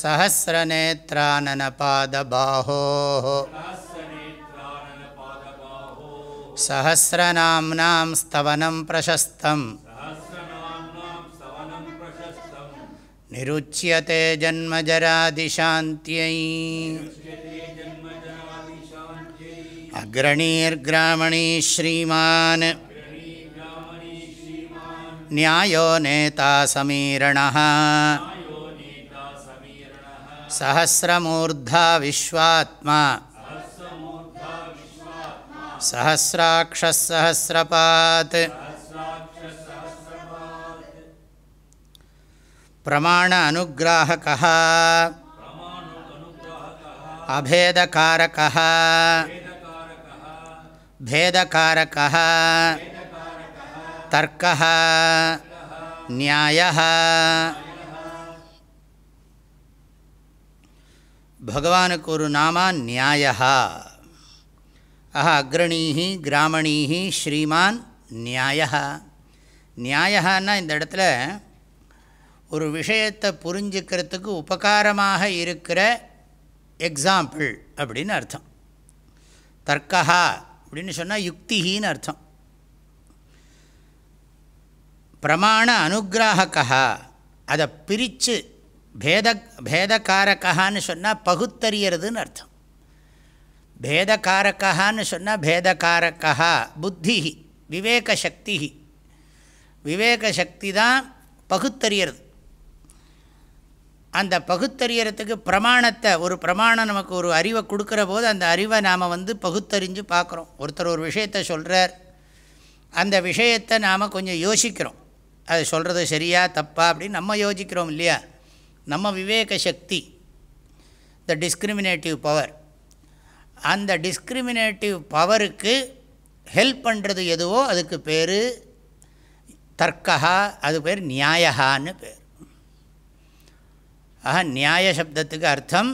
सहस्रनेत्राननपादबाहोः सहस्रनाम्नां स्तवनं प्रशस्तम् निरुच्यते जन्मजरादिशान्त्यै अग्रणीर्ग्रामणी श्रीमान् न्यायो नेता समीरणः सहस्रमूर्धा विश्वात्मा। सहस्राक्षः सहस्रपात् प्रमाण अनुग्राहकः अभेदकारकः। भेदकारकः। तर्कः। न्यायः பகவானுக்கு ஒரு நாமா நியாயா. ஆஹா அக்ரணீஹி கிராமணீஹி ஸ்ரீமான் நியாயா. நியாயான்னா இந்த இடத்துல ஒரு விஷயத்தை புரிஞ்சுக்கிறதுக்கு உபகாரமாக இருக்கிற எக்ஸாம்பிள் அப்படின்னு அர்த்தம். தர்க்கா அப்படின்னு சொன்னால் யுக்திகின்னு அர்த்தம். பிரமாண அனுகிராகக்கா அதை பிரித்து பேத பேதக்காரக்கான்னு சொன்னால் பகுத்தறியறதுன்னு அர்த்தம். பேதக்காரக்கான்னு சொன்னால் பேதக்காரக்கா புத்தி விவேக சக்தி விவேக சக்தி தான் பகுத்தறியறது. அந்த பகுத்தறியறதுக்கு பிரமாணத்தை ஒரு பிரமாணம் நமக்கு ஒரு அறிவை கொடுக்குற போது அந்த அறிவை நாம் வந்து பகுத்தறிஞ்சு பார்க்குறோம். ஒருத்தர் ஒரு விஷயத்தை சொல்கிறார் அந்த விஷயத்தை நாம் கொஞ்சம் யோசிக்கிறோம். அது சொல்கிறது சரியா தப்பா அப்படின்னு நம்ம யோசிக்கிறோம் இல்லையா? நம்ம விவேக சக்தி த டிஸ்கிரிமினேட்டிவ் பவர் அந்த டிஸ்கிரிமினேட்டிவ் பவருக்கு ஹெல்ப் பண்ணுறது எதுவோ அதுக்கு பேர் தர்க்கா அது பேர் நியாயகான்னு பேர். ஆக நியாய சப்தத்துக்கு அர்த்தம்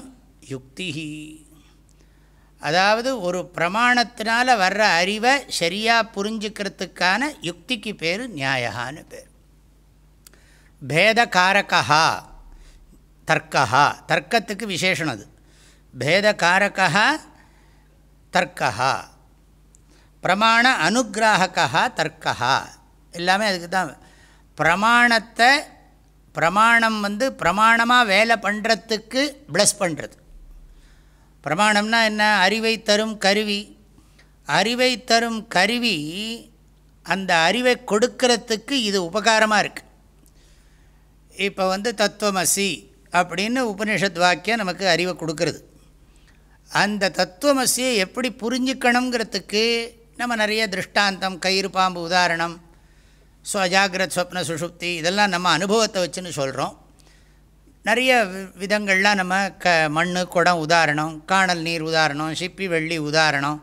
யுக்தி அதாவது ஒரு பிரமாணத்தினால் வர்ற அறிவை சரியாக புரிஞ்சுக்கிறதுக்கான யுக்திக்கு பேர் நியாயகான்னு பேர். பேதகாரகா தர்க்கா தர்க்கத்துக்கு விசேஷம் அது. பேதகாரகா தர்க்கா பிரமாண அனுகிராகா தர்க்கா எல்லாமே அதுக்கு தான். பிரமாணத்தை பிரமாணம் வந்து பிரமாணமாக வேலை பண்ணுறதுக்கு ப்ளஸ் பண்ணுறது பிரமாணம்னா என்ன? அறிவை தரும் கருவி. அறிவை தரும் கருவி அந்த அறிவை கொடுக்கறதுக்கு இது உபகாரமாக இருக்குது இப்போ வந்து தத்துவமசி. அப்படின்னு உபனிஷத் வாக்கியம் நமக்கு அறிவை கொடுக்கறது. அந்த தத்துவமசியை எப்படி புரிஞ்சுக்கணுங்கிறதுக்கு நம்ம நிறைய திருஷ்டாந்தம் கயிறு பாம்பு உதாரணம் ஸோ அஜாகிரத் ஸ்வப்ன சுஷுப்தி இதெல்லாம் நம்ம அனுபவத்தை வச்சுன்னு சொல்கிறோம் நிறைய விதங்கள்லாம் நம்ம க மண் குடம் உதாரணம் காணல் நீர் உதாரணம் சிப்பி வெள்ளி உதாரணம்.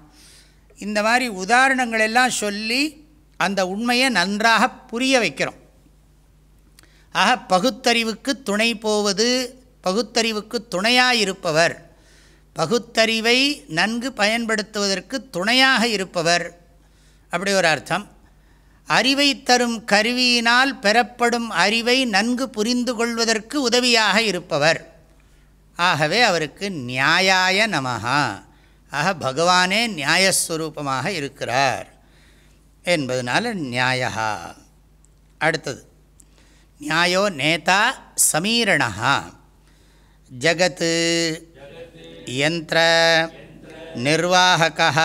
இந்த மாதிரி உதாரணங்களெல்லாம் சொல்லி அந்த உண்மையை நன்றாக புரிய வைக்கிறோம். ஆக பகுத்தறிவுக்கு துணை போவது பகுத்தறிவுக்கு துணையாக இருப்பவர் பகுத்தறிவை நன்கு பயன்படுத்துவதற்கு துணையாக இருப்பவர். அப்படி ஒரு அர்த்தம். அறிவை தரும் கருவியினால் பெறப்படும் அறிவை நன்கு புரிந்து கொள்வதற்கு உதவியாக இருப்பவர். ஆகவே அவருக்கு நியாயாய நமகா ஆக பகவானே நியாயஸ்வரூபமாக இருக்கிறார். என்பதனால நியாயா அடுத்தது. நியாயோ நேதா சமீரணா ஜகத்து யந்திர நிர்வாகக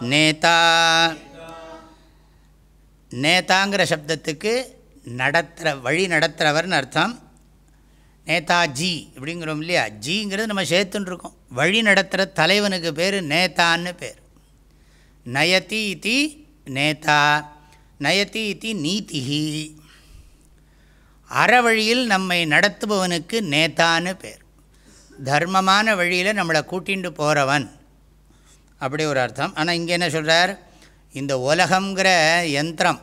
நேதா நேதாங்கிற சப்தத்துக்கு நடத்துகிற வழி நடத்துகிறவர்னு அர்த்தம். நேதாஜி அப்படிங்கிறோம் இல்லையா? ஜிங்கிறது நம்ம சேர்த்துன்ட்ருக்கோம் வழி நடத்துகிற தலைவனுக்கு பேர் நேதான்னு பேர். நயதி இத்தி நேதா. நயதி இத்தி நீதிஹி. அறவழியில் நம்மை நடத்துபவனுக்கு நேத்தான்னு பேர். தர்மமான வழியில் நம்மளை கூட்டிகிட்டு போகிறவன் அப்படி ஒரு அர்த்தம். ஆனால் இங்கே என்ன சொல்கிறார் இந்த உலகங்கிற யந்திரம்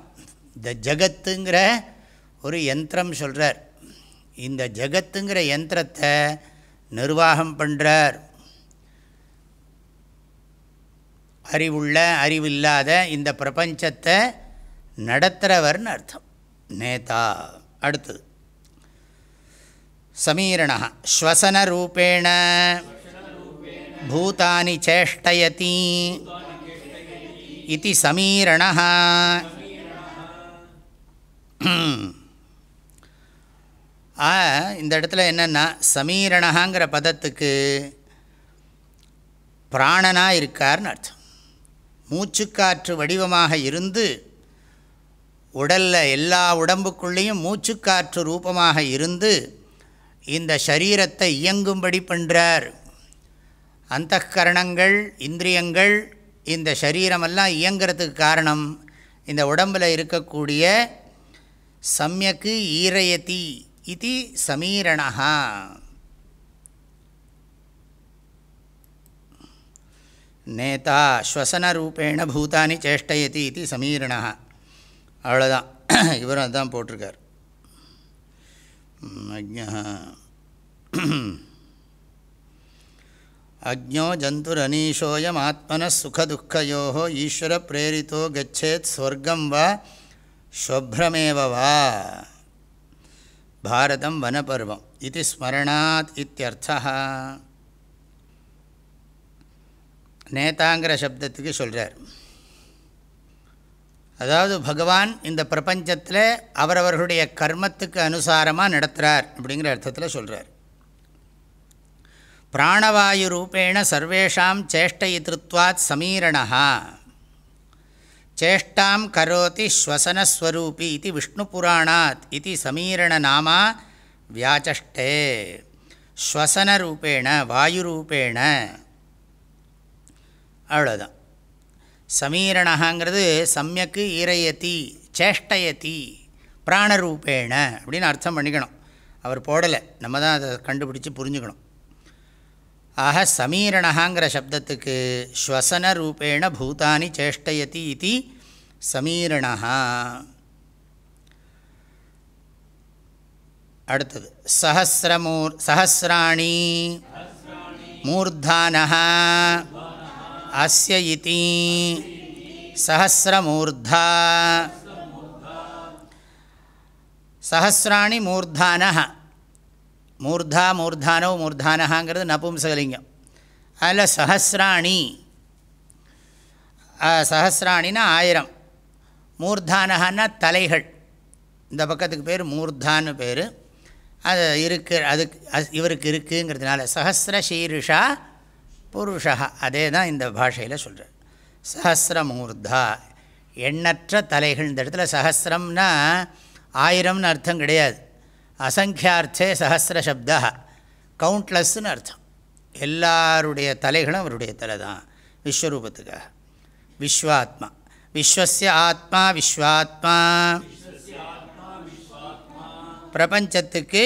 இந்த ஜகத்துங்கிற ஒரு யந்திரம் சொல்கிறார் இந்த ஜகத்துங்கிற யந்திரத்தை நிர்வாகம் பண்ணுறார் அறிவுள்ள அறிவில்லாத இந்த பிரபஞ்சத்தை நடத்துகிறவர்னு அர்த்தம். நேதா. அடுத்தது. சமீரண ஸ்வசனரூபேண பூதானி சேஷ்டயதி இது சமீரண. இந்த இடத்துல என்னென்னா சமீரணகாங்கிற பதத்துக்கு பிராணனாக இருக்கார்னு அர்த்தம். மூச்சுக்காற்று வடிவமாக இருந்து உடலில் எல்லா உடம்புக்குள்ளேயும் மூச்சுக்காற்று ரூபமாக இருந்து இந்த சரீரத்தை இயங்கும்படி பண்ணுறார் அந்த கரணங்கள் இந்திரியங்கள் இந்த சரீரமெல்லாம் இயங்கிறதுக்கு காரணம் இந்த உடம்பில் இருக்கக்கூடிய சமயக்கு ஈரயதி இது சமீரணா நேதா ஸ்வசனரூபேண பூதானி சேஷ்டயதி இது சமீரணா அவ்வளோதான் இவரும் அதுதான் போட்டிருக்கார். அஜ்ஞா அக்ஞோ ஜந்துரனீஷோயம் ஆத்மன சுகதுக்கையோ ஈஸ்வர பிரேரித்தோ கச்சேத் ஸ்வர்க்கம் வா ஸ்வப்ரமேவ வா. பாரதம் வனபர்வம் இது ஸ்மரணாத் இத்தியர்த்தா நேதாங்கிற சப்தத்துக்கு சொல்கிறார் அதாவது பகவான் இந்த பிரபஞ்சத்தில் அவரவர்களுடைய கர்மத்துக்கு அனுசாரமாக நடத்துகிறார் அப்படிங்கிற அர்த்தத்தில் சொல்கிறார் பிராணவாயு ரூபேண சர்வேஷாம் சேஷ்டயித்ருத்வாத் சமீரணா சேஷ்டாம் கரோதி ஸ்வசனஸ்வரூபி இது விஷ்ணு புராணாத் இது சமீரணநாமா வியாச்சஷ்டே. ஸ்வசனரூபேண வாயுரூபேண அவ்வளோதான் சமீரணகாங்கிறது சமயக்கு ஈரையத்தி சேஷ்டயத்தி பிராணரூபேண அப்படின்னு அர்த்தம் பண்ணிக்கணும். அவர் போடலை. நம்ம தான் அதை கண்டுபிடிச்சி புரிஞ்சுக்கணும். ஆக சமீரணகாங்கிற சப்தத்துக்கு ஸ்வசன ரூபேண பூதானி சேஷ்டயதி இது சமீரணா அடுத்தது சஹசிரமூர் சஹசிராணி மூர்தானஹா. அஸ்ய இதி சஹசிரமூர்தா சஹசிராணி மூர்தான மூர்தா மூர்தானோ மூர்தானகாங்கிறது நபும்சகலிங்கம். அதில் சஹசிராணி சஹசிராணினா ஆயிரம். மூர்தானகான்னா தலைகள். இந்த பக்கத்துக்கு பேர் மூர்தான்னு பேர். அது இருக்கு அதுக்கு இவருக்கு இருக்குங்கிறதுனால சஹசிர சீருஷா புருஷா அதே தான் இந்த பாஷையில் சொல்கிறார் சஹசிரமூர்தா எண்ணற்ற தலைகள். இந்த இடத்துல சஹசிரம்னா ஆயிரம்னு அர்த்தம் கிடையாது. அசங்கியார்த்தே சஹசிர சப்தா கவுண்ட்லெஸ்ன்னு அர்த்தம். எல்லாருடைய தலைகளும் அவருடைய தலை தான் விஸ்வரூபத்துக்காக. விஸ்வாத்மா விஸ்வசிய ஆத்மா விஸ்வாத்மா. பிரபஞ்சத்துக்கு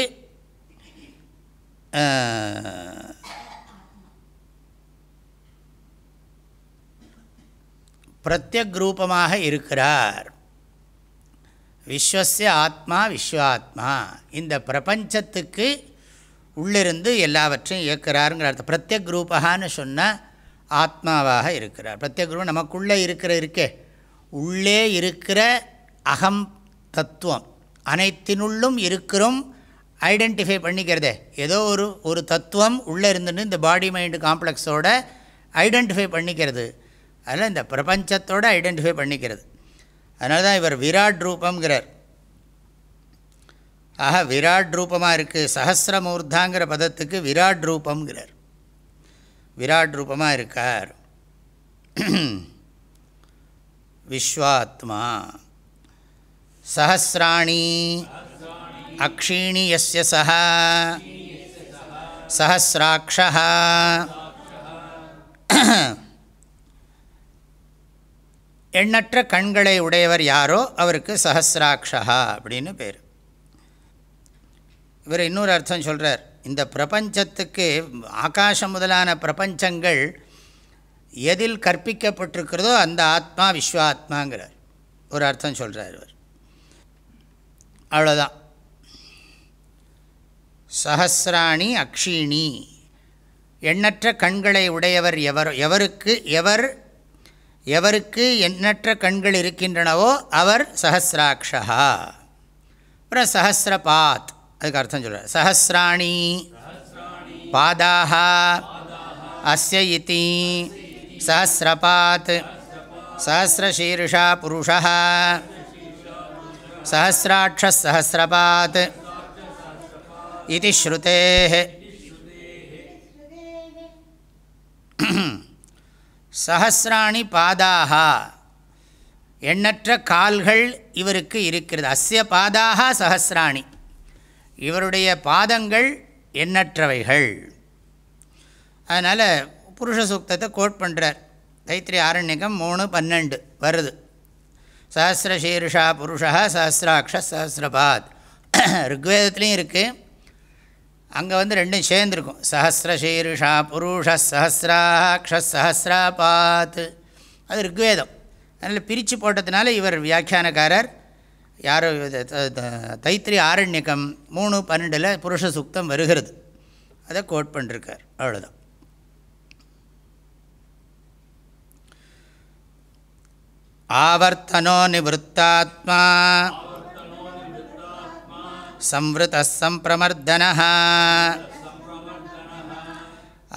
பிரத்யக் ரூபமாக இருக்கிறார். விஸ்வசிய ஆத்மா விஸ்வாத்மா. இந்த பிரபஞ்சத்துக்கு உள்ளிருந்து எல்லாவற்றையும் இயக்கிறாருங்கிற அர்த்தம். பிரத்யக் ரூபகான்னு சொன்னால் ஆத்மாவாக இருக்கிறார். பிரத்யக் ரூபம் நமக்குள்ளே இருக்கிற இருக்கே. உள்ளே இருக்கிற அகம் தத்துவம். அனைத்தினுள்ளும் இருக்கிறோம் ஐடென்டிஃபை பண்ணிக்கிறதே. ஏதோ ஒரு ஒரு தத்துவம் உள்ளே இருந்துன்னு இந்த பாடி மைண்டு காம்ப்ளெக்ஸோட ஐடென்டிஃபை பண்ணிக்கிறது. அதனால் இந்த பிரபஞ்சத்தோடு ஐடென்டிஃபை பண்ணிக்கிறது. அதனால தான் இவர் விராட் ரூபங்கிறார் ஆக விராட் ரூபமாக இருக்குது சஹசிரமூர்தாங்கிற பதத்துக்கு விராட் ரூபங்கிறார் விராட் ரூபமாக இருக்கார். விஸ்வாத்மா. சஹசிராணி. அக்ஷீணி எஸ்ய சஹ. சஹசிராட்சா எண்ணற்ற கண்களை உடையவர் யாரோ அவருக்கு சஹசிராட்சா அப்படின்னு பேர். இவர் இன்னொரு அர்த்தம் சொல்கிறார் இந்த பிரபஞ்சத்துக்கு ஆகாசம் முதலான பிரபஞ்சங்கள் எதில் கற்பிக்கப்பட்டிருக்கிறதோ அந்த ஆத்மா விஸ்வாத்மாங்கிறார். ஒரு அர்த்தம் சொல்கிறார் இவர். அவ்வளோதான் சஹசிராணி அக்ஷீணி. எண்ணற்ற கண்களை உடையவர் எவர் எவருக்கு எவர் எவருக்கு எண்ணற்ற கண்கள் இருக்கின்றனவோ அவர் சஹசிராட்சா அப்புறம் சஹசிரபாத் அதுக்கு அர்த்தம் சொல்கிறார் சஹசிராணி பாதாக அஸ்ய இதி சஹசிரபாத் சஹசிரசீர்ஷா புருஷா சஹசிராட்சசஹசிரபாத் இது ஸ்ருதே சஹசிராணி பாதாக. எண்ணற்ற கால்கள் இவருக்கு இருக்கிறது. அஸ்ய பாதாக சஹசிராணி. இவருடைய பாதங்கள் எண்ணற்றவைகள். அதனால் புருஷ சூக்தத்தை கோட் பண்ணுறார் தைத்திரி ஆரண்யகம் மூணு பன்னெண்டு வருது. சஹசிரசீருஷா புருஷா சஹசிராட்ச சஹசிரபாத். ருக்வேதத்துலேயும் இருக்குது அங்கே வந்து ரெண்டும் சேர்ந்துருக்கும். சஹசிரசீருஷா புருஷ சஹசிராட்ச சஹசிராபாத் அது ருக்வேதம். அதனால் பிரித்து போட்டதுனால இவர் வியாக்கியானக்காரர். யாரோ தைத்திரி ஆரண்யக்கம் மூணு பன்னெண்டில் புருஷ சுக்தம் வருகிறது. அதை கோட் பண்ணிருக்கார். அவ்வளோதான் ஆவர்த்தனோ நிவத்தாத்மா संवृतः सम्प्रमर्दनः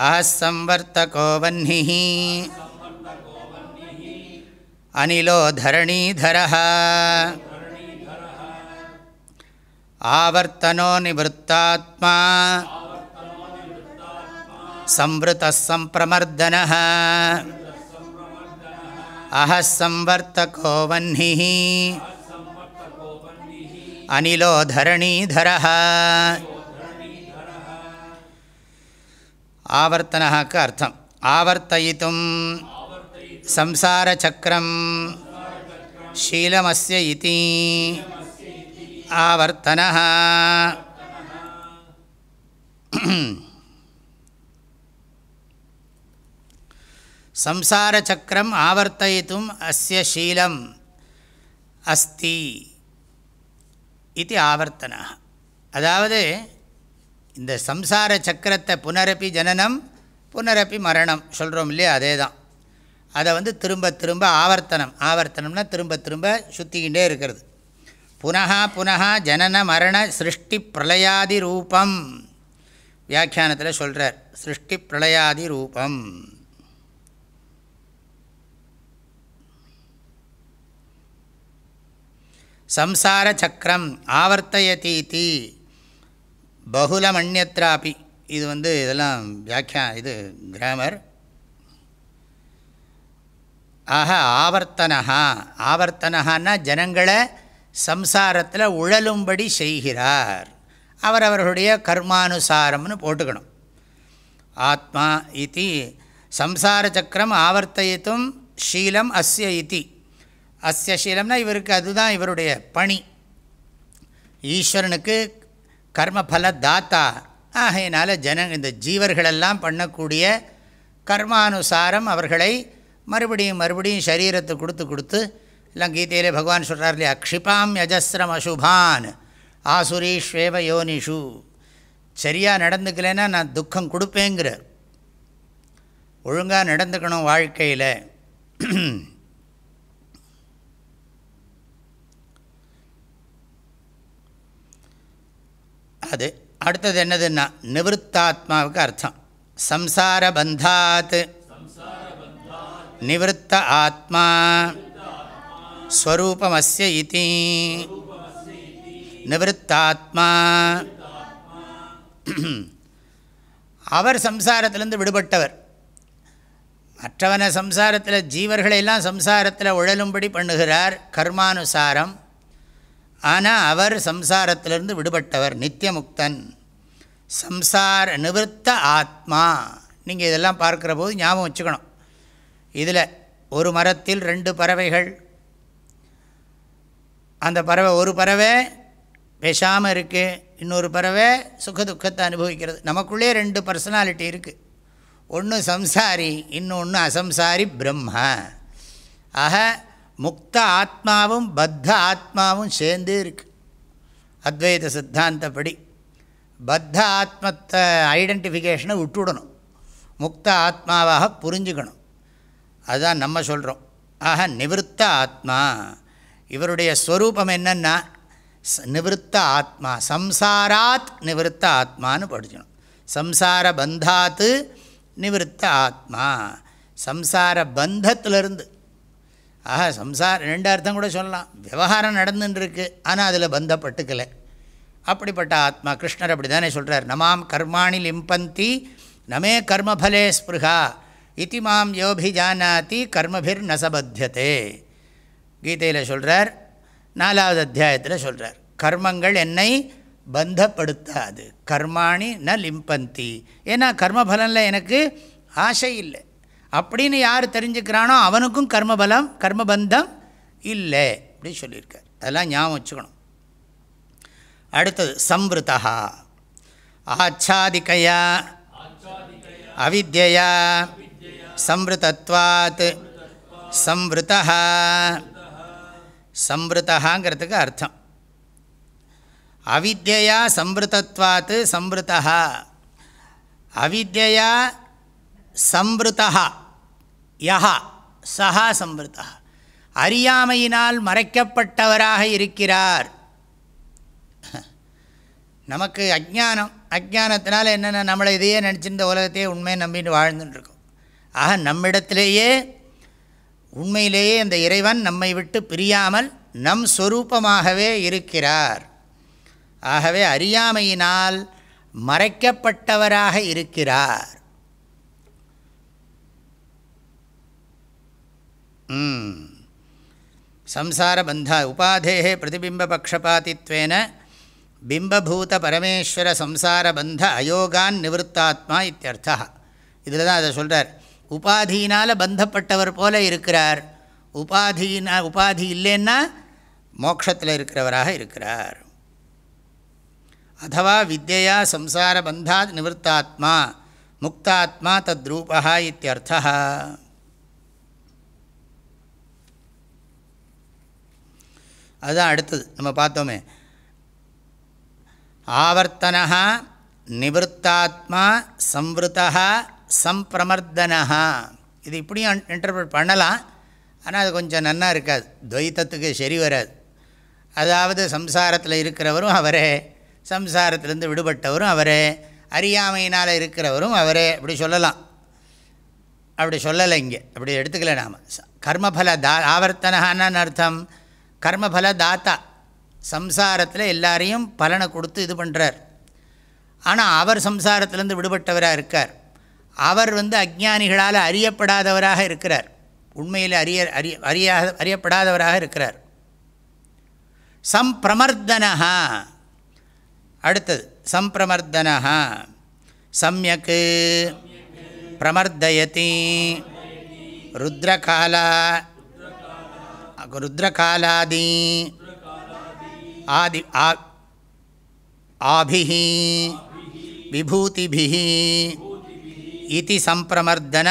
आहसंवर्तको वह्निः अनिलो धरणीधरः आवर्तनो निवृत्तात्मा संवृतः सम्प्रमर्दनः अहः संवर्तको वह्निः அனிலோ தரணீதர ஆவர்த்தனக்கு அர்த்தம். ஆவர்த்தயித்தும் சம்சாரச்சக்கரம் ஷீலமஸ்ய இதி. ஆவர்த்தன சம்சாரச்சக்கரம் ஆவர்த்தயித்தும் அஸ்ய ஷீலம் அஸ்தி. இது ஆவர்த்தனா அதாவது இந்த சம்சார சக்கரத்தை புனரப்பி ஜனனம் புனரப்பி மரணம் சொல்கிறோம் இல்லையா அதே தான் அதை வந்து திரும்ப திரும்ப ஆவர்த்தனம் ஆவர்த்தனம்னா திரும்ப திரும்ப சுற்றிக்கிட்டே இருக்கிறது. புனகா புனகா ஜனன மரண சிருஷ்டி பிரளயாதி ரூபம். வியாக்கியானத்தில் சொல்கிறார் சிருஷ்டி பிரளயாதி ரூபம். சம்சார சக்கரம் ஆவர்த்தயதீதி. பகுலமண்யத்ராபி. இது வந்து இதெல்லாம் வியாக்கியா இது கிராமர் ஆக ஆவர்த்தனஹா. ஆவர்த்தனஹான்னா ஜனங்களை சம்சாரத்தில் உழலும்படி செய்கிறார். அவர் அவர்களுடைய கர்மானுசாரம்னு போட்டுக்கணும். ஆத்மா இது சம்சார சக்கரம் ஆவர்த்தயித்தும் ஷீலம் அஸ்ய இது. அஸ்ய சீலம்னா இவருக்கு அதுதான் இவருடைய பணி. ஈஸ்வரனுக்கு கர்மபல தாத்தா. ஆகையினால் ஜன இந்த ஜீவர்களெல்லாம் பண்ணக்கூடிய கர்மானுசாரம் அவர்களை மறுபடியும் மறுபடியும் சரீரத்தை கொடுத்து கொடுத்து எல்லாம் கீதையிலே பகவான் சொல்கிறார் இல்லையா? க்ஷிபாம் யஜஸ்ரம் அசுபான். ஆசுரீஷ்வேவ யோனிஷு. சரியாக நடந்துக்கலைன்னா நான் துக்கம் கொடுப்பேங்கிற. ஒழுங்காக நடந்துக்கணும் வாழ்க்கையில். அது அடுத்தது என்னதுன்னா நிவத்தாத்மாவுக்கு அர்த்தம் சம்சார பந்தாத் நிவத்த ஆத்மா ஸ்வரூபமஸ்ய இதி நிவத்தாத்மா அவர் சம்சாரத்திலேருந்து விடுபட்டவர் மற்றவனை சம்சாரத்தில் ஜீவர்களையெல்லாம் சம்சாரத்தில் உழலும்படி பண்ணுகிறார் கர்மானுசாரம் ஆனால் அவர் சம்சாரத்திலிருந்து விடுபட்டவர் நித்தியமுக்தன். சம்சார நிவர்த்த ஆத்மா. நீங்கள் இதெல்லாம் பார்க்குற போது ஞாபகம் வச்சுக்கணும். இதில் ஒரு மரத்தில் ரெண்டு பறவைகள். அந்த பறவை ஒரு பறவை பேசாமல் இருக்குது இன்னொரு பறவை சுக துக்கத்தை அனுபவிக்கிறது. நமக்குள்ளே ரெண்டு பர்சனாலிட்டி இருக்குது ஒன்று சம்சாரி இன்னொன்று அசம்சாரி பிரம்ம. ஆக முக்த ஆத்மாவும் பத்த ஆத்மாவும் சேர்ந்தே இருக்கு. அத்வைத சித்தாந்தப்படி பத்த ஆத்மத்தை ஐடென்டிஃபிகேஷனை விட்டுடணும் முக்த ஆத்மாவாக புரிஞ்சுக்கணும். அதுதான் நம்ம சொல்கிறோம் ஆக நிவத்த ஆத்மா இவருடைய ஸ்வரூபம் என்னென்னா நிவத்த ஆத்மா சம்சாராத் நிவத்த ஆத்மான்னு படிக்கணும். சம்சார பந்தாத்து நிவத்த ஆத்மா சம்சார பந்தத்திலிருந்து ஆஹா சம்சாரம் ரெண்டு அர்த்தம் கூட சொல்லலாம். விவகாரம் நடந்துட்டுருக்கு ஆனால் அதில் பந்தப்பட்டுக்கலை. அப்படிப்பட்ட ஆத்மா கிருஷ்ணர் அப்படி தானே சொல்கிறார் நமாம் கர்மாணி லிம்பந்தி நமே கர்மபலே ஸ்பிருகா இத்தி மாம் யோபிஜானாதி கர்மபிர் நசபத்தியதே. கீதையில் சொல்கிறார் நாலாவது அத்தியாயத்தில் சொல்கிறார் கர்மங்கள் என்னை பந்தப்படுத்தாது. கர்மாணி ந லிம்பந்தி. ஏன்னா கர்மபலனில் எனக்கு ஆசை இல்லை. அப்படின்னு யார் தெரிஞ்சுக்கிறானோ அவனுக்கும் கர்மபலம் கர்மபந்தம் இல்லை அப்படி சொல்லியிருக்கார். அதெல்லாம் ஞாபகம் வச்சுக்கணும். அடுத்தது சம்ருதா. ஆச்சாதிக்கையா அவித்யா சம்ருதத்வாத் சம்ருதா. சம்ருதகாங்கிறதுக்கு அர்த்தம். அவித்யா சம்ருதத்வாத் சம்ருதா. அவித்யா சம்ருதா யஹா சஹா சம்ருதா அறியாமையினால் மறைக்கப்பட்டவராக இருக்கிறார். நமக்கு அஜ்ஞானம் அஜானத்தினால் என்னென்ன நம்மளை இதையே நினச்சிருந்த உலகத்தையே உண்மையை நம்பின்னு வாழ்ந்துட்டுருக்கோம். ஆக நம்மிடத்திலேயே உண்மையிலேயே அந்த இறைவன் நம்மை விட்டு பிரியாமல் நம் சொரூபமாகவே இருக்கிறார். ஆகவே அறியாமையினால் மறைக்கப்பட்டவராக இருக்கிறார். சம்சார பந்தா உபாதே பிரதிபிம்பபக்ஷபாதித்வேன பிம்பபூத பரமேஸ்வர சம்சாரபந்த அயோகான் நிவர்த்தாத்மா இத்தியர்த்தா இதில் தான் அதை சொல்கிறார் உபாதியினால் பந்தப்பட்டவர் போல இருக்கிறார். உபாதியினா உபாதி இல்லைன்னா மோட்சத்தில் இருக்கிறவராக இருக்கிறார். அதுவா வித்யா சம்சார பந்தாத் நிவர்த்தாத்மா முக்தாத்மா தத்ரூபா இத்தியர்த்தா அதுதான் அடுத்தது. நம்ம பார்த்தோமே. ஆவர்த்தனா நிவத்தாத்மா சம்வத்தா சம்பிரமர்தனா இது இப்படியும் இன்டர்பிரட் பண்ணலாம். ஆனால் அது கொஞ்சம் நன்னா இருக்காது. துவைத்தத்துக்கு சரி வராது. அதாவது சம்சாரத்தில் இருக்கிறவரும் அவரே. சம்சாரத்திலேருந்து விடுபட்டவரும் அவரே. அறியாமையினால் இருக்கிறவரும் அவரே. அப்படி சொல்லலாம். அப்படி சொல்லலை இங்கே. அப்படி எடுத்துக்கல நாம். கர்மபல தா ஆவர்த்தனகான்னு அர்த்தம். கர்மபல தாத்தா சம்சாரத்தில் எல்லாரையும் பலனை கொடுத்து இது பண்ணுறார் ஆனால் அவர் சம்சாரத்திலேருந்து விடுபட்டவராக இருக்கார். அவர் வந்து அஜ்ஞானிகளால் அறியப்படாதவராக இருக்கிறார். உண்மையில் அறிய அறிய அறியா அறியப்படாதவராக இருக்கிறார். சம்பிரமர்தனா அடுத்தது சம்பிரமர்தனா சமயக்கு பிரமர்தயதி. ருத்ரகாலா. ருத்ரகாலாதி. ஆதி ஆபிஹி விபூதிபிஹி இது சம்பிரமர்தன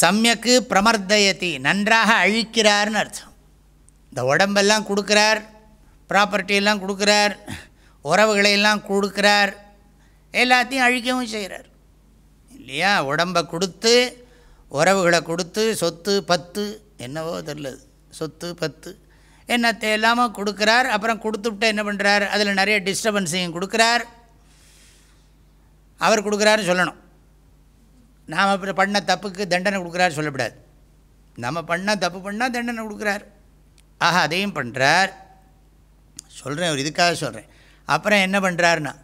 சமயக்கு பிரமர்தயதி நன்றாக அழிக்கிறார்னு அர்த்தம். இந்த உடம்பெல்லாம் கொடுக்குறார் ப்ராப்பர்ட்டியெல்லாம் கொடுக்குறார் உறவுகளையெல்லாம் கொடுக்குறார். எல்லாத்தையும் அழிக்கவும் செய்கிறார். இல்லையா? உடம்பை கொடுத்து உறவுகளை கொடுத்து சொத்து பத்து என்னவோ தெரிலது. சொத்து பத்து. என்னத்தை எல்லாமே கொடுக்குறார். அப்புறம் கொடுத்துவிட்டு என்ன பண்ணுறார் அதில் நிறைய டிஸ்டர்பன்ஸையும் கொடுக்குறார். அவர் கொடுக்குறாருன்னு சொல்லணும். நாம் அப்புறம் பண்ண தப்புக்கு தண்டனை கொடுக்குறாரு சொல்லக்கூடாது நம்ம பண்ணால் தப்பு பண்ணால் தண்டனை கொடுக்குறார். ஆஹா அதையும் பண்ணுறார் சொல்கிறேன் ஒரு இதுக்காக சொல்கிறேன் அப்புறம் என்ன பண்ணுறாருன்னா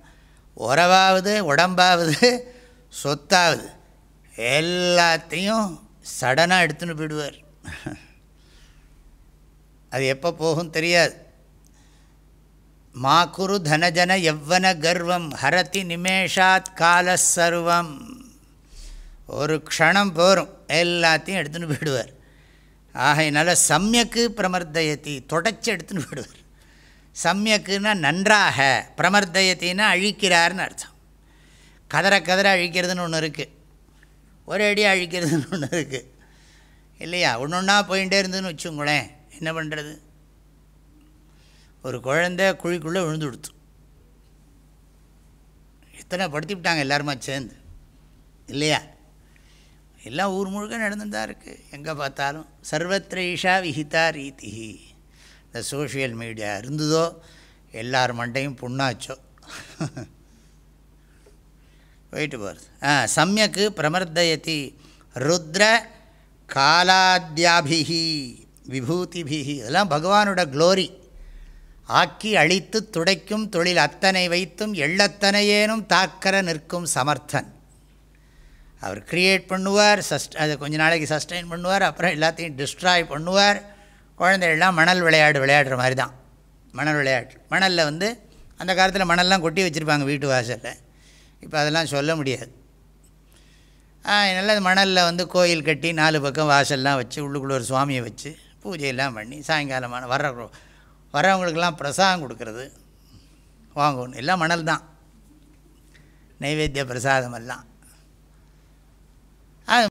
உறவாவது உடம்பாவது சொத்தாவது எல்லாத்தையும் சடனாக எடுத்துன்னு போயிடுவார். அது எப்போ போகும் தெரியாது. மா குரு தனஜன எவ்வன கர்வம் ஹரதி நிமேஷாத் கால சர்வம். ஒரு க்ஷணம் போகும் எல்லாத்தையும் எடுத்துன்னு போயிடுவார். ஆகையினால சமயக்கு பிரமர்தயத்தி தொடச்சி எடுத்துன்னு போயிடுவார். சமயக்குன்னா நன்றாக பிரமர்தயத்தின்னா அழிக்கிறார்னு அர்த்தம். கதற கதற அழிக்கிறதுன்னு ஒன்று இருக்குது ஒரே அடி அழிக்கிறதுன்னு ஒன்று இருக்குது இல்லையா? ஒன்று ஒன்றா போயிட்டே இருந்துன்னு வச்சுங்களேன் என்ன பண்ணுறது ஒரு குழந்தை குழிக்குள்ளே விழுந்து கொடுத்து எத்தனை படுத்தி விட்டாங்க எல்லாருமா சேர்ந்து? இல்லையா? எல்லாம் ஊர் முழுக்க நடந்துட்டு தான் இருக்குது எங்கே பார்த்தாலும்? சர்வத்திர ஈஷா விஹிதா ரீதி இந்த சோஷியல் மீடியா இருந்ததோ எல்லார் மண்டையும் புண்ணாச்சோ? போயிட்டு போகிறது ஆ சமயக்கு பிரமர்தயதி ருத்ர காலாத்யாபிகி விபூதிபிகி இதெல்லாம் பகவானோட க்ளோரி ஆக்கி அழித்து துடைக்கும் தொழில் அத்தனை வைத்தும் எள்ளத்தனையேனும் தாக்கர நிற்கும் சமர்த்தன். அவர் க்ரியேட் பண்ணுவார் சஸ்ட் அதை கொஞ்ச நாளைக்கு சஸ்டெயின் பண்ணுவார் அப்புறம் எல்லாத்தையும் டிஸ்ட்ராய் பண்ணுவார். குழந்தைகள்லாம் மணல் விளையாடு விளையாடுற மாதிரி தான் மணல் விளையாட்டு. மணலில் வந்து அந்த காலத்தில் மணல்லாம் கொட்டி வச்சுருப்பாங்க வீட்டு வாசலில். இப்போ அதெல்லாம் சொல்ல முடியாது. அதனால் மணலில் வந்து கோயில் கட்டி நாலு பக்கம் வாசல்லாம் வச்சு உள்ளுக்குள்ளே ஒரு சுவாமியை வச்சு பூஜையெல்லாம் பண்ணி சாயங்காலமான வர்ற வரவங்களுக்கெல்லாம் பிரசாதம் கொடுக்கறது வாங்கணும். எல்லாம் மணல் தான் நைவேத்திய பிரசாதமெல்லாம் அது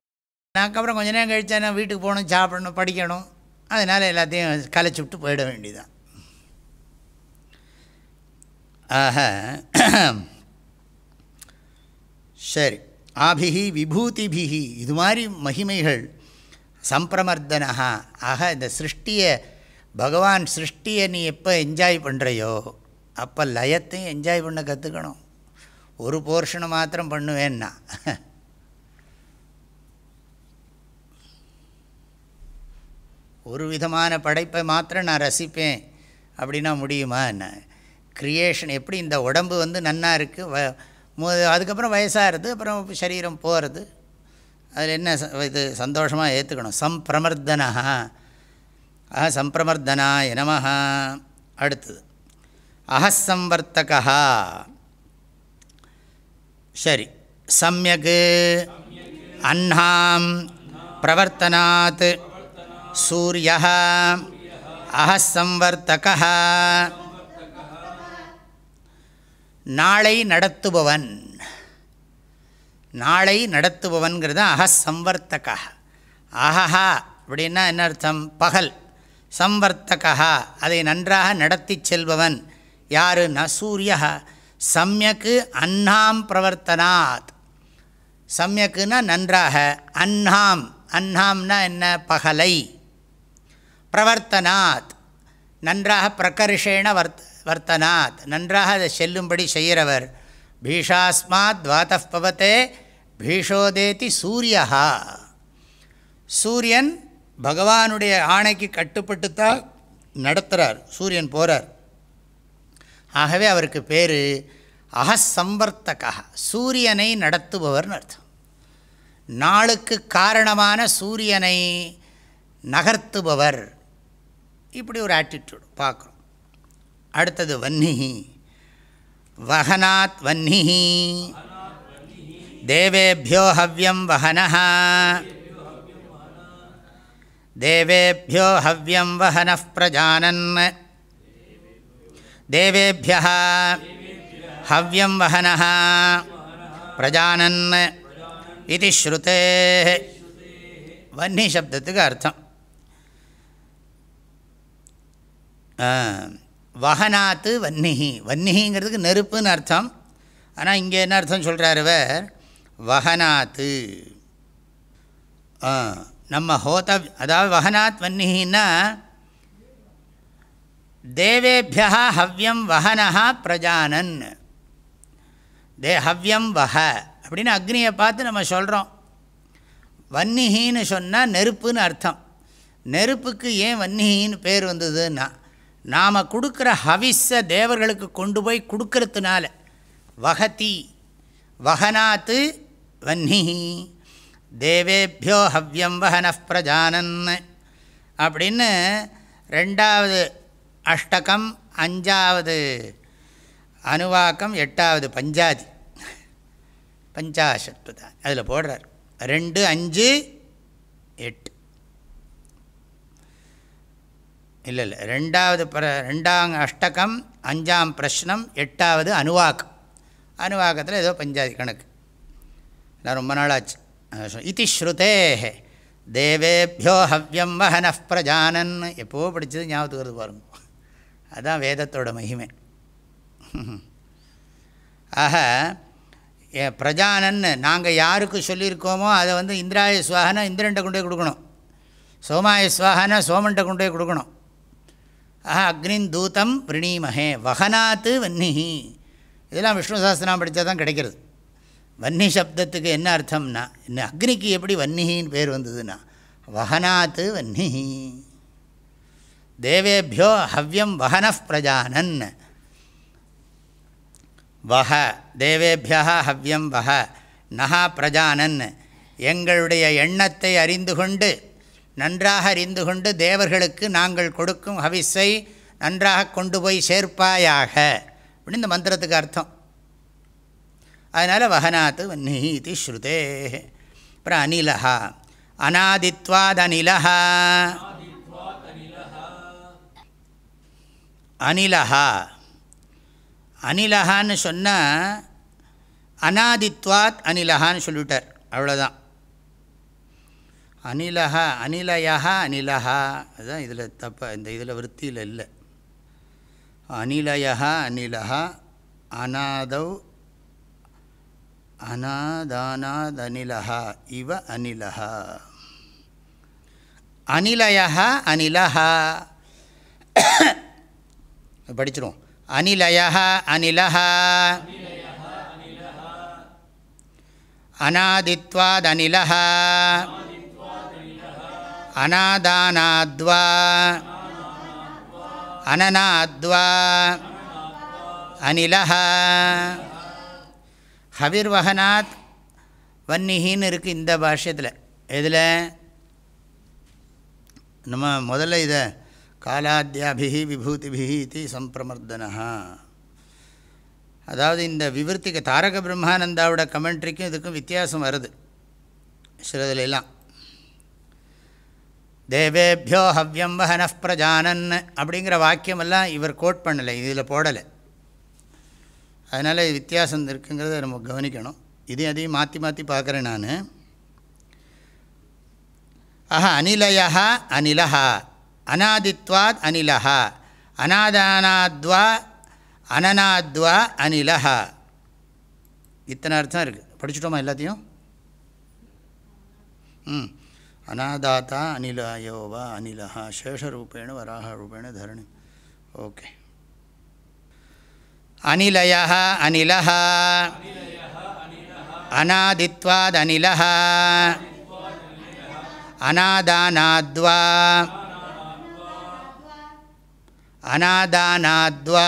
அதுக்கப்புறம் கொஞ்ச நேரம் கழிச்சா நான் வீட்டுக்கு போகணும் சாப்பிடணும் படிக்கணும். அதனால் எல்லாத்தையும் கலைச்சி விட்டு போயிட வேண்டியதான் ஆக சரி. ஆபிஹி விபூதிபிஹி. இது மாதிரி மகிமைகள் சம்பிரமர்தனஹா. ஆக இந்த சிருஷ்டியை பகவான் சிருஷ்டியை நீ எப்போ என்ஜாய் பண்ணுறையோ அப்போ லயத்தையும் என்ஜாய் பண்ண கற்றுக்கணும் ஒரு போர்ஷனை மாத்திரம் பண்ணுவேன்னா. ஒரு விதமான படைப்பை மாத்திரம் நான் ரசிப்பேன். அப்படின்னா முடியுமா என்ன? க்ரியேஷன் எப்படி இந்த உடம்பு வந்து நன்னா இருக்குது வ அதுக்கப்புறம் வயசாகிறது அப்புறம் சரீரம் போகிறது அதில் என்ன இது சந்தோஷமாக ஏற்றுக்கணும் சம்பிரமர்தனா அஹ சம்பிரமர்தனா எனமஹா அடுத்தது. அஹசம்வர்த்தகா சரி. சமயக். அன்னாம் பிரவர்த்தனாத். சூரிய அஹசம்வர்த்தக நாளை நடத்துபவன். நாளை நடத்துபவன்கிறது தான் அகசம்வர்த்தக அஹஹா அப்படின்னா என்ன அர்த்தம்? பகல். சம்வர்த்தகா அதை நன்றாக நடத்தி செல்பவன் யார்? ந சூரிய சம்யக்கு அன்னாம் பிரவர்த்தனாத். சம்யக்குன்னா நன்றாக. அன்னாம். அன்னாம்னா என்ன? பகலை. பிரவர்த்தனாத். நன்றாக பிரகர்ஷேண வர்த் வர்த்தனாத். நன்றாக அதை செல்லும்படி செய்கிறவர். பீஷாஸ்மாத் துவாத்தபவத்தே பீஷோதேதி சூரியா சூரியன் பகவானுடைய ஆணைக்கு கட்டுப்பட்டுத்தான் நடத்துகிறார் சூரியன் போகிறார் ஆகவே அவருக்கு பேர் அகசம்பர்த்தகா சூரியனை நடத்துபவர்னு அர்த்தம். நாளுக்கு காரணமான சூரியனை நகர்த்துபவர். இப்படி ஒரு ஆட்டிடியூட் பார்க்குறோம். அடுத்தது வன்னிஹி. வகனாத் வன்னிஹி. தேவேபியோ ஹவ்யம் வகனः தேவேபியோ ஹவ்யம் வஹனः பிரஜானன். தேவேபிய ஹவ்யம் வஹனः பிரஜானன். இது ஸ்ருதே. வன்னி சப்தத்துக்கு அர்த்தம். வகனாத்து வன்னிஹி. வன்னிஹிங்கிறதுக்கு நெருப்புன்னு அர்த்தம். ஆனால் இங்கே என்ன அர்த்தம் சொல்கிறாருவர் வகனாத்து நம்ம ஹோத அதாவது வகனாத் வன்னிஹின்னா தேவேபியா ஹவ்யம் வஹனஹா பிரஜானன். தே ஹவ்யம் வஹ. அப்படின்னு அக்னியை பார்த்து நம்ம சொல்கிறோம் வன்னிஹின்னு சொன்னால் நெருப்புன்னு அர்த்தம். நெருப்புக்கு ஏன் வன்னிஹின்னு பேர் வந்ததுன்னா நாம் கொடுக்குற ஹவிஸை தேவர்களுக்கு கொண்டு போய் கொடுக்கறதுனால. வகதி வகனாத்து வன்னி தேவேபியோ ஹவ்யம் வகன பிரஜானன் அப்படின்னு ரெண்டாவது அஷ்டகம் அஞ்சாவது அணுவாக்கம் எட்டாவது பஞ்சாதி. பஞ்சாசத்வதா அதில் போடுறார். ரெண்டு அஞ்சு எட்டு. இல்லை இல்லை ரெண்டாவது பிர ரெண்டாம் அஷ்டகம் அஞ்சாம் பிரஷ்னம் எட்டாவது அனுவாக்கம் அணுவாக்கத்தில் ஏதோ பஞ்சாதி கணக்கு. நான் ரொம்ப நாளாச்சு. இது ஸ்ருதே தேவேபியோ ஹவ்யம் வஹன பிரஜானன். எப்போவோ படித்தது ஞாபகத்துக்கு வருது பாருங்க. அதுதான் வேதத்தோட மகிமை. ஆக பிரஜானன் நாங்கள் யாருக்கு சொல்லியிருக்கோமோ அதை வந்து இந்திராய சுவாகனா இந்திரன்ட்ட கொண்டு போய் கொடுக்கணும். சோமாய சுவாகனா சோமன்ட்ட கொண்டு போய் கொடுக்கணும். ஆஹா அக்னின் தூதம் விரணீமஹே வகனாத்து வன்னிஹி. இதெல்லாம் விஷ்ணு சாஸ்திரம் படித்தா தான் கிடைக்கிறது. வன்னி சப்தத்துக்கு என்ன அர்த்தம்னா என்ன அக்னிக்கு எப்படி வன்னிகின்னு பேர் வந்ததுன்னா வகனாத்து வன்னிஹி. தேவேபியோ ஹவ்யம் வகன பிரஜானன். வஹ தேவேபியா ஹவ்யம் வஹ நகா பிரஜானன். எங்களுடைய எண்ணத்தை அறிந்து கொண்டு நன்றாக அறிந்து கொண்டு தேவர்களுக்கு நாங்கள் கொடுக்கும் ஹவிஸை நன்றாக கொண்டு போய் சேர்ப்பாயாக. அப்படின்னு இந்த மந்திரத்துக்கு அர்த்தம். அதனால் வகனாத்து வன்னி இது ஸ்ருதே. அப்புறம் அனிலஹா. அநாதித்வாத் அனிலஹா. அனிலஹா அனிலஹான்னு சொன்னால் அநாதித்வாத் அனிலஹான்னு சொல்லிவிட்டார். அவ்வளோதான் அனிலஹா அனிலயா அனிலஹா. அதுதான் இதில் தப்ப இந்த இதில் விற்த்தியில் இல்லை. அனிலயா அனிலஹா அநாதவ் அநாதானாதனிலஹா இவ அனிலஹா. அனிலயா அனிலஹா. படிச்சிருவோம். அனிலயா அனிலஹா. அநாதித்வாதனிலஹா அநாதானாத்வா அனநாத்வா அனிலஹா. ஹவிர்வகனாத் வன்னிகின்னு இருக்குது இந்த பாஷ்யத்தில். எதில்? நம்ம முதல்ல இதை காலாத்தியாபிகி விபூதிபிகி இது சம்பிரமர்தனா அதாவது இந்த விவர்த்திக்கு தாரக பிரம்மானந்தாவோட கமெண்ட்ரிக்கும் இதுக்கும் வித்தியாசம் வருது. சிலதுலாம் தேவேபியோ ஹவ்யம் வஹன பிரஜானன் அப்படிங்கிற வாக்கியமெல்லாம் இவர் கோட் பண்ணலை இதில் போடலை. அதனால் வித்தியாசம் இருக்குங்கிறத நம்ம கவனிக்கணும். இதையும் அதையும் மாற்றி மாற்றி பார்க்குறேன் நான். ஆஹா அனிலயா அனிலஹா அநாதித்வாத் அனிலஹா அநாதானாத்வா அனநாத்வா அனிலஹா இத்தனை அர்த்தம் இருக்குது படிச்சுட்டோமா எல்லாத்தையும்? ம். அநாதாத்தா அனிலாயோவா அனிலா சேஷரூபேண வராக ரூபேண தரணி ஓகே அனிலய அனிலः அநாதித்வாதனிலः அநாதானாத்வா அநாதானாத்வா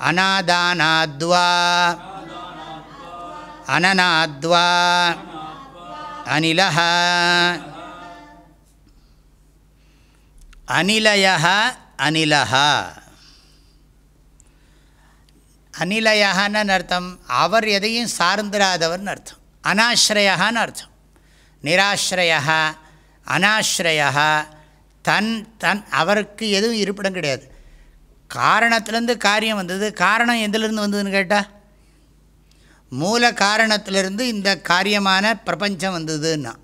அநாதானாத்வா அனநாத்வா அனிலः அனிலய அனிலஹா. அனிலயான்னு அர்த்தம் அவர் எதையும் சார்ந்திராதவர்னு அர்த்தம். அனாஸ்ரயான்னு அர்த்தம். நிராஸ்ரயா அனாஸ்ரயா தன் தன் அவருக்கு எதுவும் இருப்பிடம் கிடையாது. காரணத்துலேருந்து காரியம் வந்தது. காரணம் எதுலேருந்து வந்ததுன்னு கேட்டால் மூல காரணத்திலிருந்து இந்த காரியமான பிரபஞ்சம் வந்ததுன்னா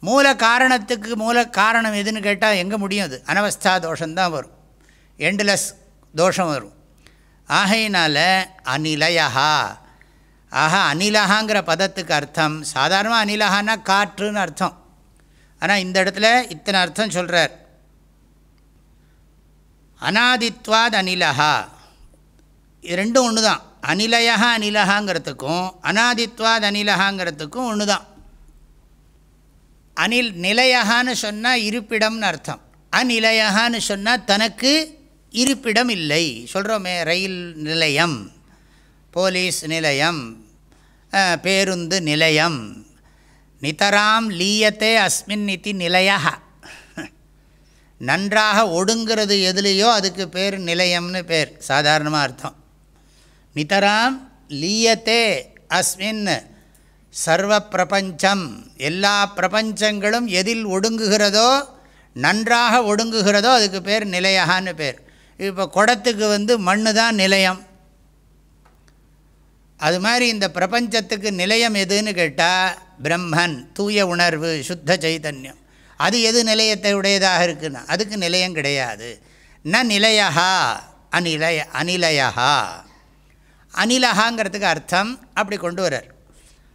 மூல காரணத்துக்கு மூல காரணம் எதுன்னு கேட்டால் எங்கே முடியும் அது? அனவஸ்தா தோஷம்தான் வரும். எண்ட்லெஸ் தோஷம் வரும். ஆகையினால் அநிலையா ஆக அனிலகாங்கிற பதத்துக்கு அர்த்தம். சாதாரணமாக அனிலகான்னா காற்றுன்னு அர்த்தம். ஆனால் இந்த இடத்துல இத்தனை அர்த்தம் சொல்கிறார் அனாதித்வாத் அனிலஹா இது ரெண்டும் ஒன்று தான் அனிலயா அனிலகாங்கிறதுக்கும் அனாதித்வாத் அனிலகாங்கிறதுக்கும் ஒன்று தான் அனில் நிலையகான்னு சொன்னால் இருப்பிடம்னு அர்த்தம். அநிலையகான்னு சொன்னால் தனக்கு இருப்பிடம் இல்லை. சொல்கிறோமே ரயில் நிலையம் போலீஸ் நிலையம் பேருந்து நிலையம். நிதராம் லீயத்தே அஸ்மின் இத்தி நிலையா நன்றாக ஒடுங்கிறது எதுலேயோ அதுக்கு பேர் நிலையம்னு பேர் சாதாரணமாக அர்த்தம். நிதராம் லீயத்தே அஸ்மின் சர்வ பிரபஞ்சம் எல்லா பிரபஞ்சங்களும் எதில் ஒடுங்குகிறதோ நன்றாக ஒடுங்குகிறதோ அதுக்கு பேர் நிலையகான்னு பேர். இப்போ குடத்துக்கு வந்து மண்ணு தான் நிலையம். அது மாதிரி இந்த பிரபஞ்சத்துக்கு நிலையம் எதுன்னு கேட்டால் பிரம்மன் தூய உணர்வு சுத்த சைதன்யம். அது எது நிலையத்தை உடையதாக இருக்குன்னா அதுக்கு நிலையம் கிடையாது. ந நிலையா அநிலைய அநிலையா அனிலகாங்கிறதுக்கு அர்த்தம் அப்படி கொண்டு வரார்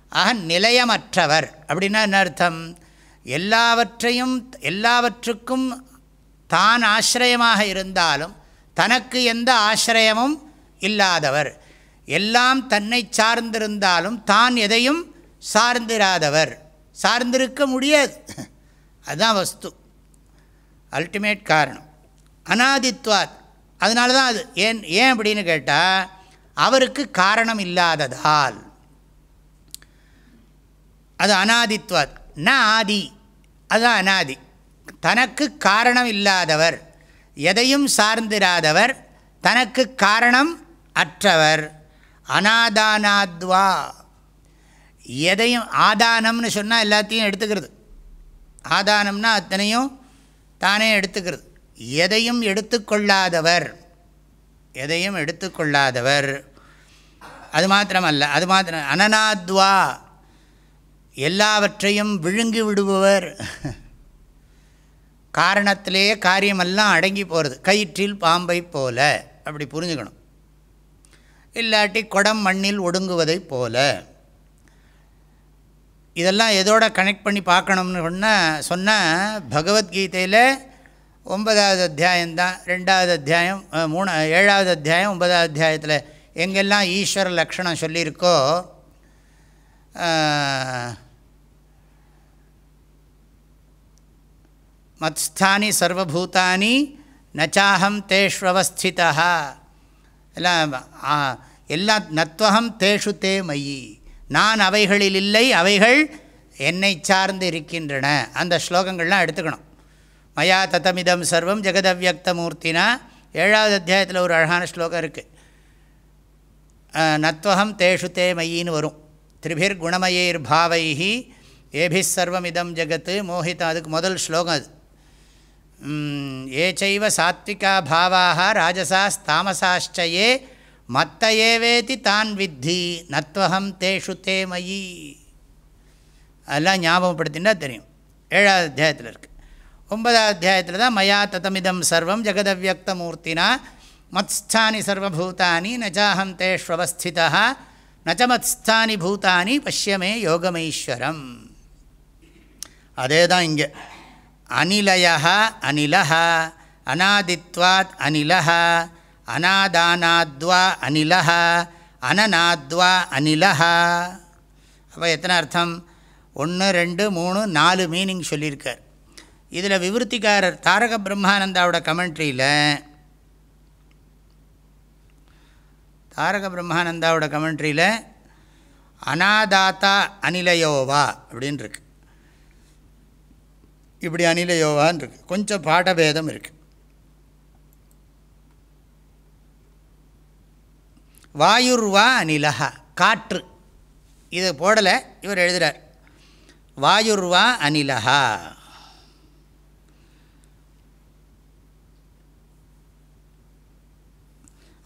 ஆக நிலையமற்றவர் அப்படின்னா என்ன அர்த்தம்? எல்லாவற்றையும் எல்லாவற்றுக்கும் தான் ஆசிரியமாக இருந்தாலும் தனக்கு எந்த ஆசிரியமும் இல்லாதவர். எல்லாம் தன்னை சார்ந்திருந்தாலும் தான் எதையும் சார்ந்திராதவர். சார்ந்திருக்க முடியாது. அதுதான் வஸ்து. அல்டிமேட் காரணம். அனாதித்வாத். அதனால தான் அது. ஏன் ஏன் அப்படின்னு கேட்டால் அவருக்கு காரணம் இல்லாததால். அது அனாதித்வாத் ந ஆதி அதுதான் அனாதி. தனக்கு காரணம் இல்லாதவர் எதையும் சார்ந்திராதவர் தனக்கு காரணம் அற்றவர். அனாதானாத்வா. எதையும் ஆதானம்னு சொன்னால் எல்லாத்தையும் எடுத்துக்கிறது. ஆதானம்னா அத்தனையும் தானே எடுத்துக்கிறது. எதையும் எடுத்துக்கொள்ளாதவர். எதையும் எடுத்துக்கொள்ளாதவர். அது மாத்திரமல்ல அது மாத்திரம் அனநாத்வா எல்லாவற்றையும் விழுங்கி விடுபவர். காரணத்திலேயே காரியமெல்லாம் அடங்கி போகிறது கயிற்றில் பாம்பை போல. அப்படி புரிஞ்சுக்கணும். இல்லாட்டி குடம் மண்ணில் ஒடுங்குவதை போல. இதெல்லாம் எதோட கனெக்ட் பண்ணி பார்க்கணும்னு சொன்னால் சொன்னால் பகவத்கீதையில் ஒன்பதாவது அத்தியாயம்தான் ரெண்டாவது அத்தியாயம் மூணு ஏழாவது அத்தியாயம் ஒன்பதாவது அத்தியாயத்தில் எங்கெல்லாம் ஈஸ்வர லக்ஷணம் சொல்லியிருக்கோ மத்ஸ்தானி சர்வபூதானி நச்சாஹம் தேஷ்வவஸ்திதா எல்லாம் எல்லாம் நத்வகம் தேஷு தே மயி. நான் அவைகளில் இல்லை அவைகள் என்னை சார்ந்து இருக்கின்றன. அந்த ஸ்லோகங்கள்லாம் எடுத்துக்கணும். மயா தத்தமிதம் சர்வம் ஜெகதவியக்த மூர்த்தினா ஏழாவது அத்தியாயத்தில் ஒரு அழகான ஸ்லோகம் இருக்குது நத்வகம் தேஷு தே மயின்னு வரும். திரிபிர் குணமயைர் பாவைஹி ஏபிஸ் சர்வமிதம் ஜெகத்து மோஹிதம் அதுக்கு முதல் ஸ்லோகம் அது. ஏச்சைவ சாத்விகா பாவாக ராஜசாஸ் தாமசாச்சயே மத்த ஏவேதி தான் வித்தி நத்வகம் தேஷு தே மயி. அதெல்லாம் ஞாபகப்படுத்தினா தெரியும். ஏழாவது அத்தியாயத்தில் இருக்குது ஒன்பதாவது அத்தியாயத்தில் தான் மயா ததமிதம் சர்வம் ஜெகதவியக்தமூர்த்தினா மத்ஸ்தானி சர்வபூதானி நச்சாஹம் தேஷ்வஸ்திதா நச்சமத்ஸ்தானி பூதானி பஷ்யமே யோகமேஸ்வரம். அதே தான் இங்கே. அனிலயா அனில அநாதித்வாத் அனில அநாதானாத்வா அனில அனநாத்வா அனில அப்போ எத்தனை அர்த்தம்? ஒன்று ரெண்டு மூணு நாலு மீனிங் சொல்லியிருக்கார். இதில் விவருத்திக்காரர் தாரக பிரம்மானந்தாவோட கமெண்ட்ரியில் தாரக பிரம்மானந்தாவோட கமெண்ட்ரியில் அனாதாத்தா அனிலயோவா அப்படின்னு இருக்கு இப்படி அனிலயோவான்னு இருக்கு. கொஞ்சம் பாடபேதம் இருக்குது வாயுர்வா அனிலஹா காற்று. இது போடலை இவர் எழுதுகிறார் வாயுர்வா அனிலஹா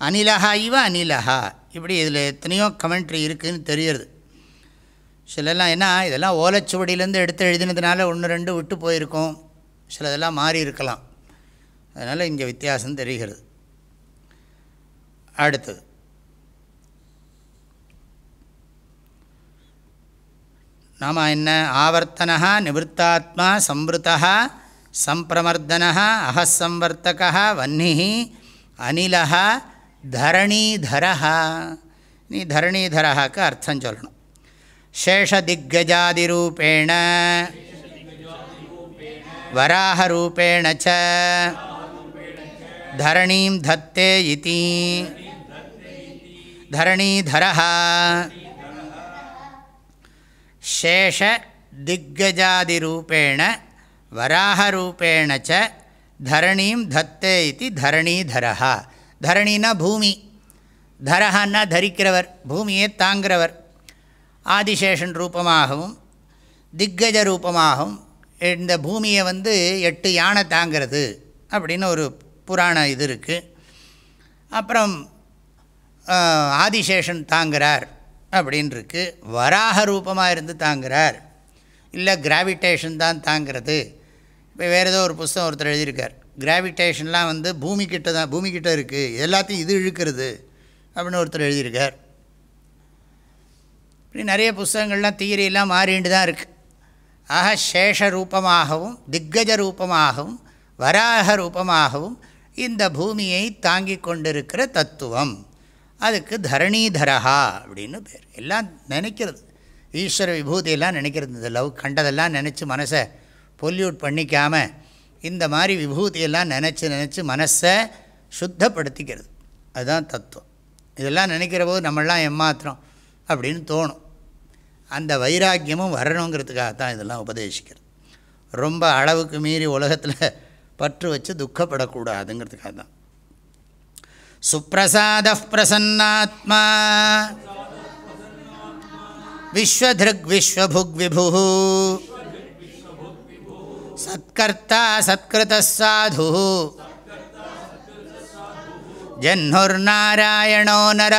அனிலஹா இவ அனிலஹா. இப்படி இதில் எத்தனையோ கமெண்ட்ரி இருக்குதுன்னு தெரியுது சிலெல்லாம் என்ன இதெல்லாம் ஓலைச்சுவடியிலேருந்து எடுத்து எழுதினதுனால ஒன்று ரெண்டு விட்டு போயிருக்கோம். சிலதெல்லாம் மாறி இருக்கலாம். அதனால் இங்கே வித்தியாசம் தெரிகிறது. அடுத்தது. நாம் என்ன ஆவர்த்தனா நிவத்தாத்மா சம்ருதா சம்பிரமர்தனா அகசம்வர்த்தகா வன்னி அனிலா தரணீதரா நீ தரணீதராக்கு அர்த்தம் சொல்லணும் சேஷதிக்கஜாதிரூபேண वराहरूपेण च धरणीं धत्ते इति धरणीधरः शेषदिग्गजादिरूपेण वराहरूपेण च தரணியும் தத்தே இது தரணிதரா தரணினா பூமி. தரஹன்னா தரிக்கிறவர் பூமியை தாங்கிறவர். ஆதிசேஷன் ரூபமாகவும் திக்கஜ ரூபமாகவும் இந்த பூமியை வந்து எட்டு யானை தாங்கிறது அப்படின்னு ஒரு புராண இது இருக்குது அப்புறம் ஆதிசேஷன் தாங்கிறார் அப்படின்னு இருக்கு. வராக ரூபமாக இருந்து தாங்கிறார். இல்லை கிராவிடேஷன் தான் தாங்கிறது. இப்போ வேறு ஏதோ ஒரு புஸ்தகம் ஒருத்தர் எழுதியிருக்கார். கிராவிடேஷன்லாம் வந்து பூமிக்கிட்ட தான் பூமிக்கிட்ட இருக்குது எல்லாத்தையும் இது இழுக்கிறது அப்படின்னு ஒருத்தர் எழுதியிருக்கார். இப்படி நிறைய புஸ்தகங்கள்லாம் தீரியெல்லாம் மாறிண்டு தான் இருக்குது ஆக சேஷ ரூபமாகவும் திக்கஜ ரூபமாகவும் வராக ரூபமாகவும் இந்த பூமியை தாங்கி கொண்டிருக்கிற தத்துவம். அதுக்கு தரணீதரஹா அப்படின்னு பேர். எல்லாம் நினைக்கிறது. ஈஸ்வர விபூதியெல்லாம் நினைக்கிறது. இந்த லவ் கண்டதெல்லாம் நினச்சி மனசை பொல்யூட் பண்ணிக்காமல் இந்த மாதிரி விபூதியெல்லாம் நினச்சி நினச்சி மனசை சுத்தப்படுத்திக்கிறது. அதுதான் தத்துவம். இதெல்லாம் நினைக்கிற போது நம்மளாம் ஏமாத்திரம் அப்படின்னு தோணும். அந்த வைராக்கியமும் வரணுங்கிறதுக்காக தான் இதெல்லாம் உபதேசிக்கிறது. ரொம்ப அளவுக்கு மீறி உலகத்தில் பற்று வச்சு துக்கப்படக்கூடாதுங்கிறதுக்காக தான். சுப்பிரசாத பிரசன்னாத்மா. விஸ்வதிருக் விஸ்வபுக் விபு. சத்கர்த்தா சத்கிருத சாது. ஜன்னுர்நாராயணோ நர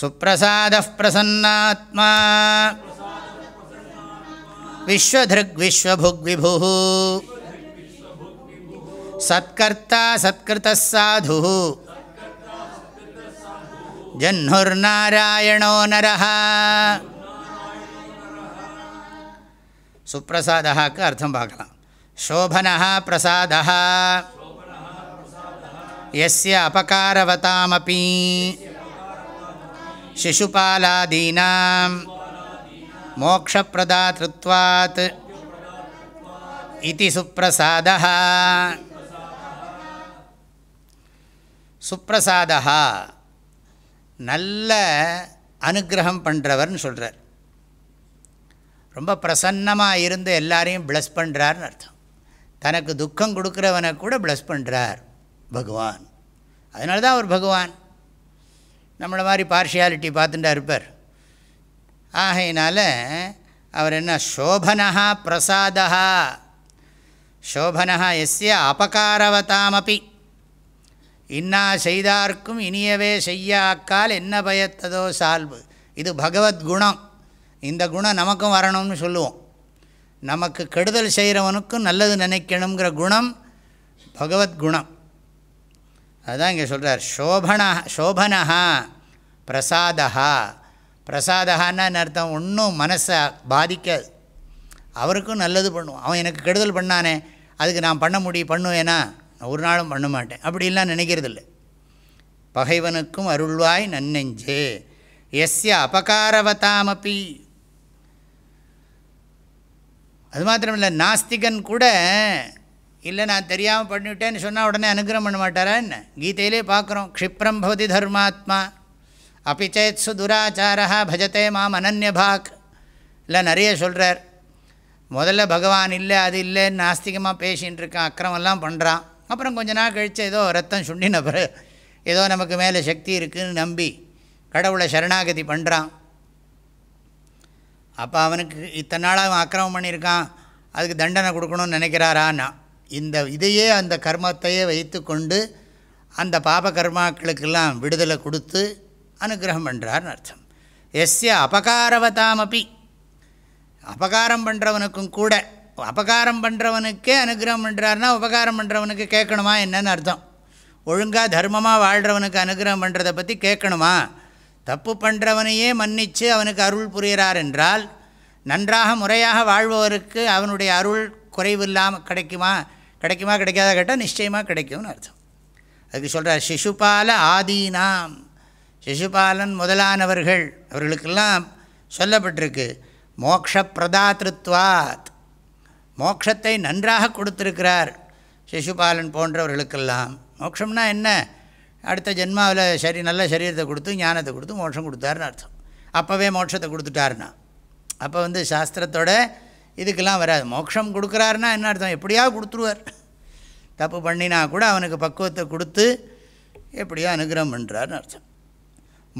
சுப்பிரசாத பிரசன்னாத்மா. விஸ்வதிருக் விஸ்வபுக் விபு சத்கர்த்தா சத்கிருத சாது. ஜன்னுர்நாராயணோ நரஹா. சுப்பிரசாதாக்கு அர்த்தம் பார்க்கலாம் சோபனா பிரசாதா எஸ்ய அபகாரவதாமபி சிசுபாலாதீனாம் மோக்ஷப்பிரதாத்ருத்வாத் இது சுப்பிரசாதா சுப்பிரசாதா நல்ல அனுகிரகம் பண்ணுறவர்னு சொல்கிறார் ரொம்ப பிரசன்னமாக இருந்து எல்லாரையும் பிளஸ் பண்ணுறாருன்னு அர்த்தம். தனக்கு துக்கம் கொடுக்குறவனை கூட பிளஸ் பண்ணுறார் பகவான். அதனால தான் அவர் பகவான். நம்மளை மாதிரி பார்ஷியாலிட்டி பார்த்துட்டா இருப்பார். ஆகையினால அவர் என்ன சோபனா பிரசாதா சோபனா எஸ்ய அபகாரவதாமப்பி இன்னா செய்தார்க்கும் இனியவே செய்யாக்கால் என்ன பயத்ததோ சால்வு. இது பகவத்குணம் இந்த குணம் நமக்கும் வரணும்னு சொல்லுவோம். நமக்கு கெடுதல் செய்கிறவனுக்கும் நல்லது நினைக்கணுங்கிற குணம் பகவத்குணம் அதுதான் இங்கே சொல்கிறார் சோபனா சோபனஹா பிரசாதா பிரசாதகான்னு அர்த்தம்? ஒன்றும் மனசை பாதிக்காது. அவருக்கும் நல்லது பண்ணுவோம் அவன் எனக்கு கெடுதல் பண்ணானே அதுக்கு நான் பண்ண முடியும் பண்ணுவேனா? ஒரு நாளும் பண்ண மாட்டேன். அப்படிலாம் நினைக்கிறதில்ல. பகைவனுக்கும் அருள்வாய் நன்னெஞ்சே. எஸ்ய அபகாரவதாமப்பி அது மாத்திரம் இல்லை நாஸ்திகன் கூட இல்லை நான் தெரியாமல் பண்ணிவிட்டேன்னு சொன்னால் உடனே அனுகிரகம் பண்ண மாட்டாரா என்ன? கீதையிலே பார்க்குறோம் க்ஷிப்ரம் பவதி தர்மாத்மா அபிச்சேத் சுதுராச்சாரா பஜத்தே மாம் அனன்யபாக். இல்லை நிறைய சொல்கிறார் முதல்ல பகவான் இல்லை அது இல்லைன்னு நாஸ்திகமாக பேசின்னு இருக்கான் அக்கிரமெல்லாம் பண்ணுறான் அப்புறம் கொஞ்ச நாள் கழித்து ஏதோ ரத்தம் சுண்டின பிறகு ஏதோ நமக்கு மேலே சக்தி இருக்குதுன்னு நம்பி கடவுளை சரணாகதி பண்ணுறான் அப்போ அவனுக்கு இத்தனை நாளாக அவன் அக்கிரமம் பண்ணியிருக்கான். அதுக்கு தண்டனை கொடுக்கணும்னு நினைக்கிறாரான்னா இந்த இதையே அந்த கர்மத்தையே வைத்து கொண்டு அந்த பாப கர்மாக்களுக்கெல்லாம் விடுதலை கொடுத்து அனுகிரகம் பண்ணுறார்னு அர்த்தம். எஸ்ய அபகாரவதாமப்பி அபகாரம் பண்ணுறவனுக்கும் கூட அபகாரம் பண்ணுறவனுக்கே அனுகிரகம் பண்ணுறாருனா உபகாரம் பண்ணுறவனுக்கு கேட்கணுமா என்னன்னு அர்த்தம். ஒழுங்காக தர்மமாக வாழ்கிறவனுக்கு அனுகிரகம் பண்ணுறதை பற்றி கேட்கணுமா? தப்பு பண்ணுறவனையே மன்னித்து அவனுக்கு அருள் புரிகிறார் என்றால் நன்றாக முறையாக வாழ்பவருக்கு அவனுடைய அருள் குறைவு இல்லாமல் கிடைக்குமா? கிடைக்குமா கிடைக்காத கேட்டால் நிச்சயமாக கிடைக்கும்னு அர்த்தம். அதுக்கு சொல்கிறார் சிசுபால ஆதீனாம். சிசுபாலன் முதலானவர்கள் அவர்களுக்கெல்லாம் சொல்லப்பட்டிருக்கு மோக்ஷப்பிரதாத்திருத்வாத் மோக்ஷத்தை நன்றாக கொடுத்திருக்கிறார் சிசுபாலன் போன்றவர்களுக்கெல்லாம். மோட்சம்னா என்ன? அடுத்த ஜென்மாவில் சரி நல்ல சரீரத்தை கொடுத்து ஞானத்தை கொடுத்து மோட்சம் கொடுத்தாருன்னு அர்த்தம். அப்போவே மோட்சத்தை கொடுத்துட்டாருன்னா. அப்போ வந்து சாஸ்திரத்தோட இதுக்கெல்லாம் வராது. மோட்சம் கொடுக்குறாருன்னா என்ன அர்த்தம்? எப்படியா கொடுத்துருவார். தப்பு பண்ணினா கூட அவனுக்கு பக்குவத்தை கொடுத்து எப்படியோ அனுகிரகம் பண்ணுறாருன்னு அர்த்தம்.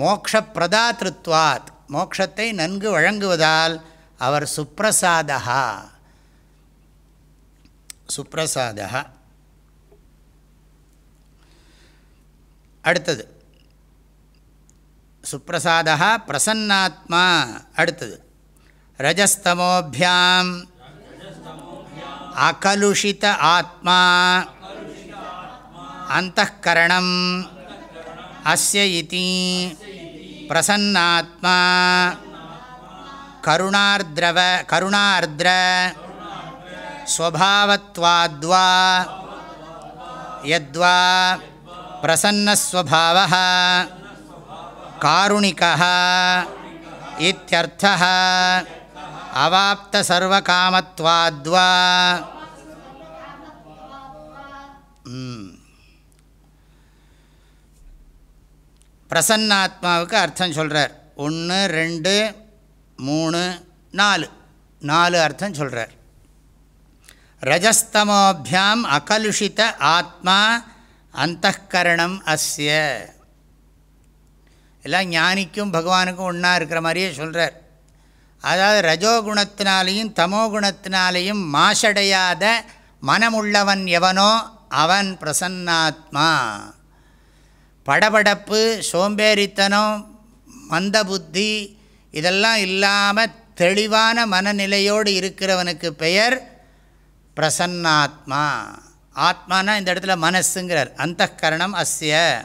மோக்ஷப்பிரதாத்திருத்வாத் மோக்ஷத்தை நன்கு வழங்குவதால் அவர் சுப்ரசாதா சுப்ரசாதா அடுத்தது. சுப்பிரசாதா பிரசன்னாத்மா அடுத்தது. ரஜஸ்தமோபியாம். அகலுஷித ஆத்மா. அந்தகரணம் அஸ்ய இதி. பிரசன்னாத்மா. கருணார்திரவ கருணார்திர. ஸ்வபாவத்வாத்வா. யத்வா. பிரசன்னஸ்வபாவः காருணிகः இத்தியர்த்தः அவாப்தசர்வகாமத்வாத்வா பிரசன்னாத்மாவுக்கு அர்த்தம் சொல்கிறார் ஒன்று ரெண்டு மூணு நாலு. நாலு அர்த்தம் சொல்கிறார் ரஜஸ்தமோபியாம் அகலுஷித ஆத்மா அந்த கரணம் அஸ்ய. எல்லாம் ஞானிக்கும் பகவானுக்கும் ஒன்றா இருக்கிற மாதிரியே சொல்கிறார் அதாவது ரஜோகுணத்தினாலேயும் தமோகுணத்தினாலேயும் மாசடையாத மனமுள்ளவன் எவனோ அவன் பிரசன்னாத்மா. படபடப்பு சோம்பேறித்தனம் மந்த புத்தி இதெல்லாம் இல்லாமல் தெளிவான மனநிலையோடு இருக்கிறவனுக்கு பெயர் பிரசன்னாத்மா. ஆத்மானா இந்த இடத்துல மனசுங்கிறார். அந்த கரணம் அஸ்ய.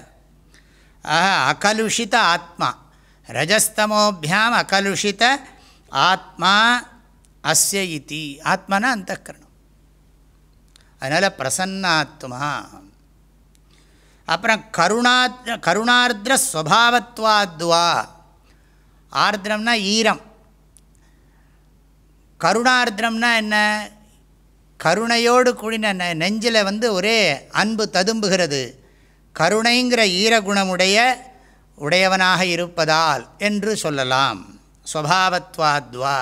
ஆஹா அகலுஷித ஆத்மா. ரஜஸ்தமோபியாம் அகலுஷித ஆத்மா அஸ்ய இத்தி ஆத்மானா அந்த கரணம் அதனால் பிரசன்னாத்மா. அப்புறம் கருணா கருணார்திர ஸ்வபாவத்வாத்வா. ஆர்திரம்னா ஈரம். கருணார்திரம்னா என்ன? கருணையோடு கூடின நெஞ்சில் வந்து ஒரே அன்பு ததும்புகிறது. கருணைங்கிற ஈரகுணமுடைய உடையவனாக இருப்பதால் என்று சொல்லலாம். ஸ்வபாவத்வாத்வா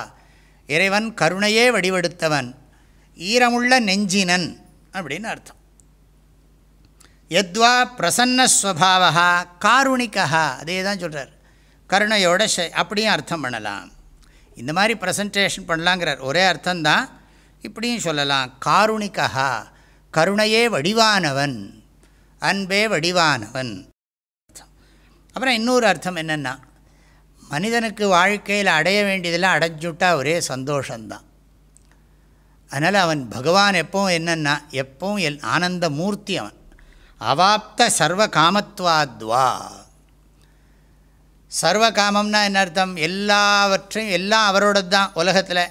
இறைவன் கருணையே வடிவெடுத்தவன். ஈரமுள்ள நெஞ்சினன் அப்படின்னு அர்த்தம். எத்வா பிரசன்னஸ்வபாவா காருணிக்கா அதே தான் சொல்கிறார் கருணையோட அப்படியும் அர்த்தம் பண்ணலாம். இந்த மாதிரி ப்ரெசன்டேஷன் பண்ணலாங்கிறார். ஒரே அர்த்தம்தான். இப்படியும் சொல்லலாம். காருணிகா கருணையே வடிவானவன் அன்பே வடிவானவன். அப்புறம் இன்னொரு அர்த்தம் என்னென்னா மனிதனுக்கு வாழ்க்கையில் அடைய வேண்டியதெல்லாம் அடைஞ்சுட்டா ஒரே சந்தோஷந்தான் அதனால் அவன் பகவான் எப்பவும் என்னென்னா எப்பவும் எல் ஆனந்த மூர்த்தி அவன். அவாப்த சர்வ காமத்வாத்வா சர்வ காமம்னா என்ன அர்த்தம்? எல்லாவற்றையும் எல்லாம் அவரோட தான் உலகத்தில்.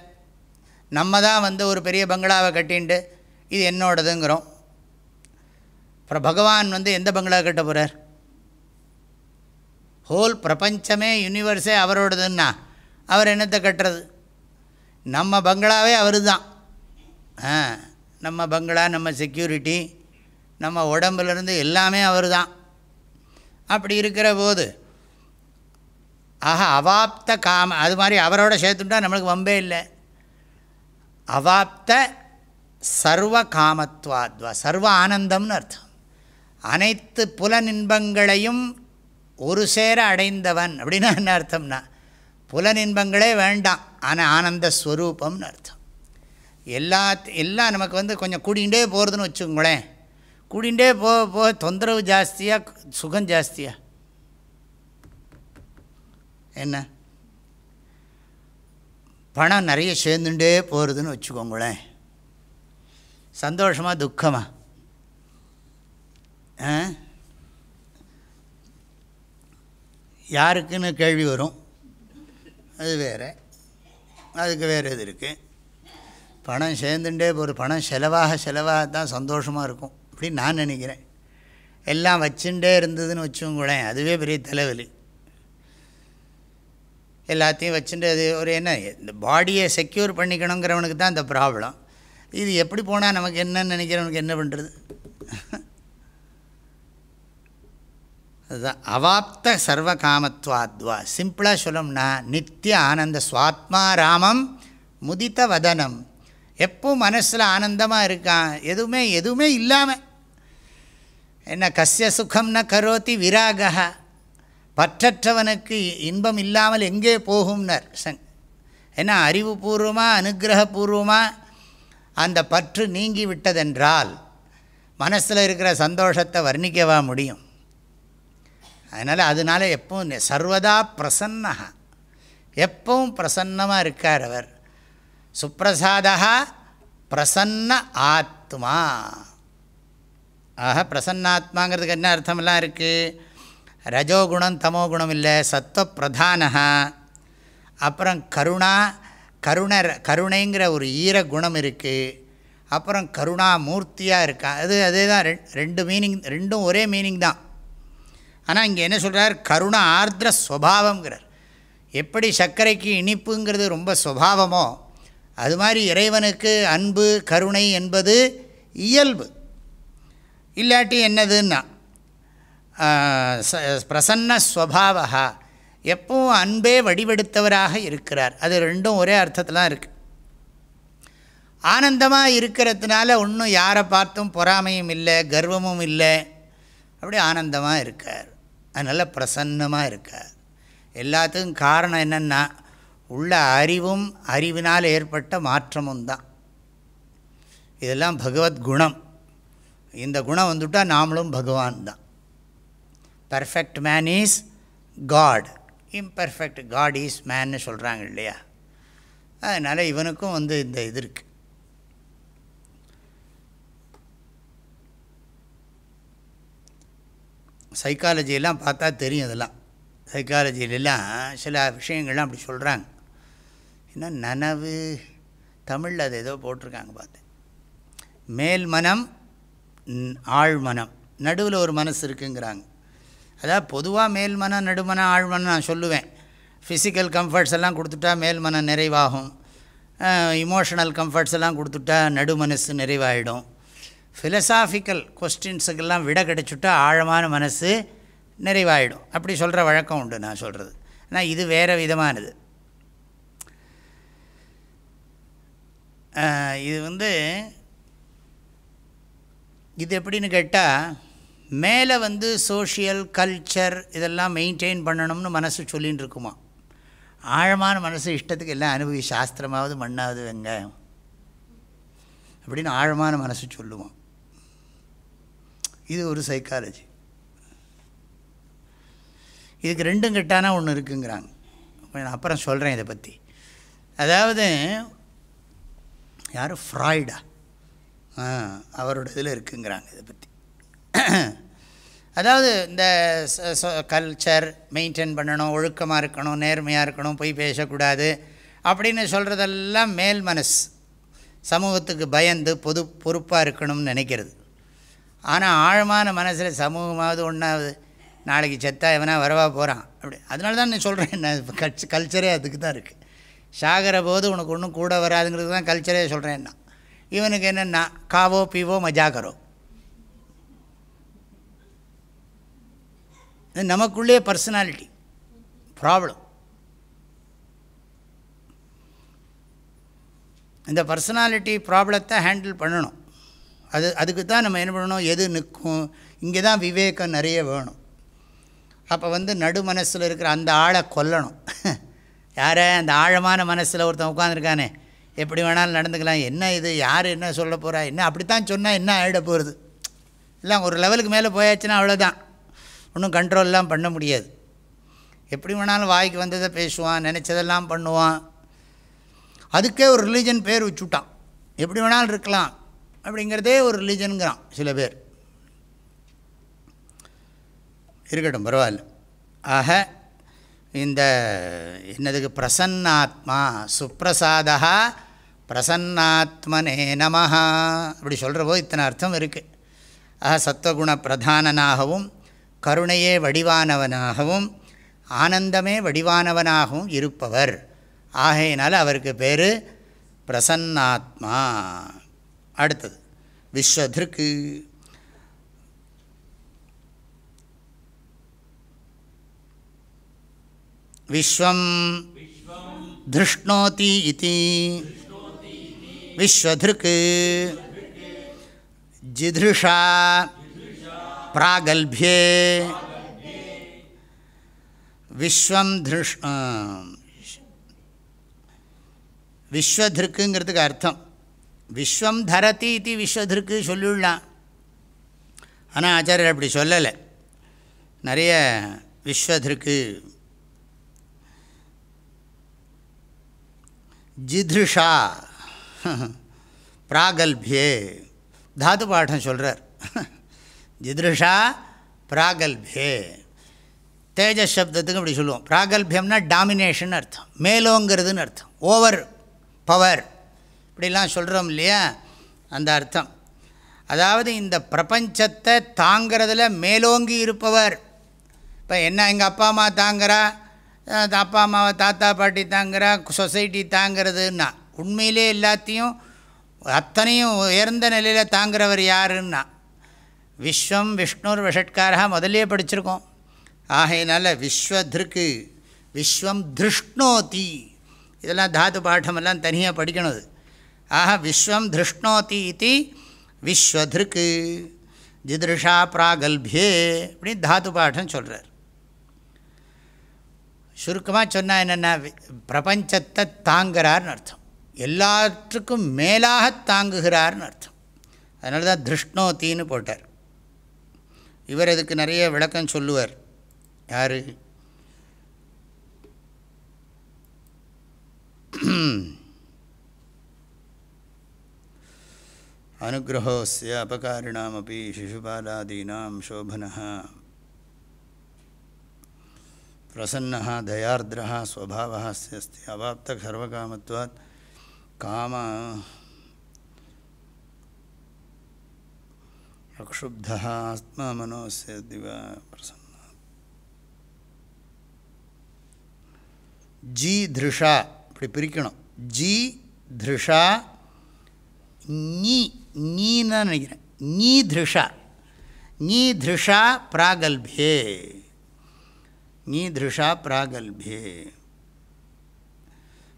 நம்ம தான் வந்து ஒரு பெரிய பங்களாவை கட்டின்ட்டு இது என்னோடதுங்கிறோம். அப்புறம் பகவான் வந்து எந்த பங்களா கட்ட போகிறார் ஹோல் பிரபஞ்சமே யூனிவர்ஸே அவரோடதுன்னா அவர் என்னத்தை கட்டுறது? நம்ம பங்களாவே அவர் தான் ஆ நம்ம பங்களா நம்ம செக்யூரிட்டி நம்ம உடம்புலேருந்து எல்லாமே அவர் தான் அப்படி இருக்கிற போது ஆக அவாப்த காம அது மாதிரி அவரோட சேர்த்துட்டா நம்மளுக்கு வம்பே இல்லை. அவாப்த சர்வ காமத்வாத்வா சர்வ ஆனந்தம்னு அர்த்தம். அனைத்து புலநின்பங்களையும் ஒரு சேர அடைந்தவன் அப்படின்னா என்ன அர்த்தம்னா புலநின்பங்களே வேண்டாம் ஆனால் ஆனந்த ஸ்வரூபம்னு அர்த்தம். எல்லா எல்லாம் நமக்கு வந்து கொஞ்சம் கூடிகிட்டே போகிறதுன்னு வச்சுக்கோங்களேன். கூடிகிட்டே போக போக தொந்தரவு ஜாஸ்தியாக சுகம் ஜாஸ்தியா? என்ன? பணம் நிறைய சேர்ந்துட்டே போகிறதுன்னு வச்சுக்கோங்களேன். சந்தோஷமாக துக்கமாக யாருக்குன்னு கேள்வி வரும்? அது வேறு. அதுக்கு வேறு இது இருக்குது பணம் சேர்ந்துட்டே போகிற பணம் செலவாக செலவாக தான் சந்தோஷமாக இருக்கும் அப்படின்னு நான் நினைக்கிறேன். எல்லாம் வச்சுட்டே இருந்ததுன்னு வச்சுக்கோங்களேன். அதுவே பெரிய தலைவலி. எல்லாத்தையும் வச்சுட்டு அது ஒரு என்ன இந்த பாடியை செக்யூர் பண்ணிக்கணுங்கிறவனுக்கு தான் இந்த ப்ராப்ளம் இது எப்படி போனால் நமக்கு என்னன்னு நினைக்கிறவனுக்கு என்ன பண்ணுறது அதுதான். அவாப்த சர்வ காமத்வாத்வா சிம்பிளாக சொல்லணும்னா நித்திய ஆனந்த சுவாத்மா ராமம் முதித்த வதனம். எப்போ மனசில் ஆனந்தமாக இருக்கான்? எதுவுமே எதுவுமே இல்லாமல் என்ன கஸ்ய சுகம் ந கரோத்தி விராகா பற்றற்றவனுக்கு இன்பம் இல்லாமல் எங்கே போகும்னர். சங் ஏன்னா அறிவுபூர்வமாக அனுகிரகபூர்வமாக அந்த பற்று நீங்கி விட்டதென்றால் மனசில் இருக்கிற சந்தோஷத்தை வர்ணிக்கவா முடியும். அதனால் அதனால் எப்பவும் சர்வதா பிரசன்னகா எப்பவும் பிரசன்னமாக இருக்கார் அவர். சுப்பிரசாதா பிரசன்ன ஆத்மா. ஆக பிரசன்னாத்மாங்கிறதுக்கு என்ன அர்த்தமெல்லாம் இருக்குது ரஜோகுணம் தமோகுணம் இல்லை சத்வப்பிரதானகா அப்புறம் கருணா கருணை கருணைங்கிற ஒரு ஈர குணம் இருக்குது அப்புறம் கருணா மூர்த்தியாக இருக்கா? அது அதே தான் ரெண்டு மீனிங் ரெண்டும் ஒரே மீனிங் தான். ஆனால் இங்கே என்ன சொல்கிறார் கருணா ஆர்திர ஸ்வபாவங்கிறார் எப்படி சர்க்கரைக்கு இனிப்புங்கிறது ரொம்ப சுவாவமோ அது மாதிரி இறைவனுக்கு அன்பு கருணை என்பது இயல்பு. இல்லாட்டி என்னதுன்னா பிரசன்னஸ்வபாவா எப்பவும் அன்பே வடிவெடுத்தவராக இருக்கிறார். அது ரெண்டும் ஒரே அர்த்தத்தில் இருக்குது ஆனந்தமாக இருக்கிறதுனால ஒன்றும் யாரை பார்த்தும் பொறாமையும் இல்லை கர்வமும் இல்லை. அப்படி ஆனந்தமாக இருக்கார். அதனால் பிரசன்னமாக இருக்கார். எல்லாத்துக்கும் காரணம் என்னென்னா உள்ள அறிவும் அறிவினால் ஏற்பட்ட மாற்றமும் தான். இதெல்லாம் பகவத் குணம். இந்த குணம் வந்துவிட்டால் நாமளும் பகவான் தான். Perfect man is God imperfect God is மேன்னு சொல்கிறாங்க இல்லையா? அதனால் இவனுக்கும் வந்து இந்த இது இருக்குது சைக்காலஜியெல்லாம் பார்த்தா தெரியும் இதெல்லாம் சைக்காலஜியிலலாம் சில விஷயங்கள்லாம் அப்படி சொல்கிறாங்க ஏன்னா நனவு? தமிழில் அது ஏதோ போட்டிருக்காங்க பார்த்தேன் மேல் மனம் ஆழ்மனம் நடுவில் ஒரு மனசு இருக்குங்கிறாங்க. அதாவது பொதுவாக மேல் நடுமன நடுமனம் நான் சொல்லுவேன். ஃபிசிக்கல் கம்ஃபர்ட்ஸ் எல்லாம் கொடுத்துட்டா மேல் மனம் நிறைவாகும். இமோஷனல் கம்ஃபர்ட்ஸ் எல்லாம் கொடுத்துட்டா நடுமனசு நிறைவாயிடும். ஃபிலசாஃபிக்கல் கொஸ்டின்ஸுக்கெல்லாம் விட கிடச்சுட்டா ஆழமான மனசு நிறைவாயிடும். அப்படி சொல்கிற வழக்கம் உண்டு நான் சொல்கிறது ஆனால் இது வேறு விதமானது. இது வந்து இது எப்படின்னு கேட்டால் மேலே வந்து சோஷியல் கல்ச்சர் இதெல்லாம் மெயின்டைன் பண்ணணும்னு மனசு சொல்லின்னு இருக்குமா ஆழமான மனசு இஷ்டத்துக்கு எல்லாம் அனுபவி சாஸ்திரமாவது மண்ணாவது வெங்காயம் அப்படின்னு ஆழமான மனசு சொல்லுவோம் இது ஒரு சைக்காலஜி இதுக்கு ரெண்டும் கெட்டானா ஒன்று இருக்குங்கிறாங்க. நான் அப்புறம் சொல்கிறேன் இதை பற்றி அதாவது யார்? ஃப்ராய்டா. அவரோட இதில் இருக்குங்கிறாங்க இதை பற்றி அதாவது இந்த கல்ச்சர் மெயின்டைன் பண்ணணும் ஒழுக்கமாக இருக்கணும் நேர்மையாக இருக்கணும் போய் பேசக்கூடாது அப்படின்னு சொல்கிறதெல்லாம் மேல் மனசு. சமூகத்துக்கு பயந்து பொது பொறுப்பாக இருக்கணும்னு நினைக்கிறது. ஆனால் ஆழமான மனசில் சமூகமாவது ஒன்றாவது நாளைக்கு செத்தா எவனா வரவா போகிறான் அப்படி. அதனால தான் நான் சொல்கிறேன் என்ன கட்சி கல்ச்சரே அதுக்கு தான் இருக்குது சாகிற போது உனக்கு ஒன்றும் கூட வராதுங்கிறது தான் கல்ச்சரே சொல்கிறேன் நான் இவனுக்கு என்னென்னா காவோ பீவோ மஜாகரோ. நமக்குள்ளே பர்சனாலிட்டி ப்ராப்ளம் இந்த பர்சனாலிட்டி ப்ராப்ளத்தை ஹேண்டில் பண்ணணும். அது அதுக்கு தான் நம்ம என்ன பண்ணணும்? எது நிற்கும்? இங்கே தான் விவேகம் நிறைய வேணும். அப்போ வந்து நடு மனசில் இருக்கிற அந்த ஆளை கொல்லணும். யாரை அந்த ஆழமான மனசில் ஒருத்தன் உட்காந்துருக்கானே எப்படி வேணாலும் நடந்துக்கலாம். என்ன இது? யார்? என்ன சொல்ல போகிறா என்ன? அப்படித்தான் சொன்னால் என்ன ஆகிட போகிறது இல்லை ஒரு லெவலுக்கு மேலே போயாச்சுன்னா அவ்வளோதான் ஒன்றும் கண்ட்ரோல்லாம் பண்ண முடியாது. எப்படி வேணாலும் வாய்க்கு வந்ததை பேசுவான் நினச்சதெல்லாம் பண்ணுவான். அதுக்கே ஒரு ரிலீஜன் பேர் வச்சுட்டான். எப்படி வேணாலும் இருக்கலாம். அப்படிங்கிறதே ஒரு ரிலீஜனுங்கிறான் சில பேர். இருக்கட்டும் பரவாயில்ல. ஆக இந்த என்னதுக்கு? பிரசன்னாத்மா சுப்பிரசாதா பிரசன்னாத்மனே நமஹா. அப்படி சொல்கிற போது இத்தனை அர்த்தம் இருக்குது ஆக சத்வகுண பிரதானனாகவும் கருணையே வடிவானவனாகவும் ஆனந்தமே வடிவானவனாகவும் இருப்பவர். ஆகையினால் அவருக்கு பேர் பிரசன்னாத்மா. அடுத்தது விஸ்வதிருக்கு. விஸ்வம் திருஷ்ணோதி இது. விஸ்வதிருக்கு. ஜிதிருஷா. பிராகல்பியே விஸ்வம் திருஷ் விஸ்வதிருக்குங்கிறதுக்கு அர்த்தம். விஸ்வம் தரதி இது விஸ்வதிருக்கு சொல்லிவிடலாம் ஆனால் ஆச்சாரியர் அப்படி சொல்லலை. நிறைய விஸ்வதிருக்கு ஜிதிருஷா பிராகல்பியே தாது பாடம் சொல்கிறார் ஜிதிருஷா பிராகல்பே. தேஜஸ் சப்தத்துக்கு இப்படி சொல்லுவோம். பிராகல்பியம்னா டாமினேஷன் அர்த்தம். மேலோங்கிறதுன்னு அர்த்தம். ஓவர் பவர் இப்படிலாம் சொல்கிறோம் இல்லையா? அந்த அர்த்தம். அதாவது இந்த பிரபஞ்சத்தை தாங்கிறதுல மேலோங்கி இருப்பவர். இப்போ என்ன எங்கள் அப்பா அம்மா தாங்கிறா? அப்பா அம்மாவை தாத்தா பாட்டி தாங்கிறா? சொசைட்டி தாங்கிறதுன்னா. உண்மையிலே எல்லாத்தையும் அத்தனையும் உயர்ந்த நிலையில் தாங்கிறவர் யாருன்னா? விஸ்வம் விஷ்ணுர் விஷட்காரா முதலே படிச்சிருக்கோம். ஆகையினால விஸ்வதிருக்கு விஸ்வம் திருஷ்ணோதி. இதெல்லாம் தாது பாடமெல்லாம் தனியாக படிக்கணும் அது ஆக விஸ்வம் திருஷ்ணோதி இது விஸ்வதிருக்கு. ஜிதிருஷா பிராகல்பியே அப்படின்னு தாது பாடம் சொல்கிறார் சுருக்கமாக சொன்னால் என்னென்னா பிரபஞ்சத்தை தாங்குகிறார்னு அர்த்தம். எல்லாத்துக்கும் மேலாக தாங்குகிறார்னு அர்த்தம். அதனால தான் திருஷ்ணோத்தின்னு போட்டார். இவர் அதுக்கு நிறைய விளக்கம் சொல்லுவார் யார் அனுகிரகோஸ்ய அபகாரிணாம் அப்படி சிசுபாலாதீனாம் சோபன பிரசன்ன தயார்திரா ஸ்வபாவா அஸ்தி அவாப்த சர்வகாமத்வாத் காம अक्षुब्धः आत्मा मनोस्य दिवा प्रसन्न ஜி திருஷா இப்படி பிரிக்கணும் ஜி திருஷா நீ நீன்னு நினைக்கிறேன் நீ திருஷா நீ திருஷா பிராகல்பியே நீ திருஷா பிராகல்பியே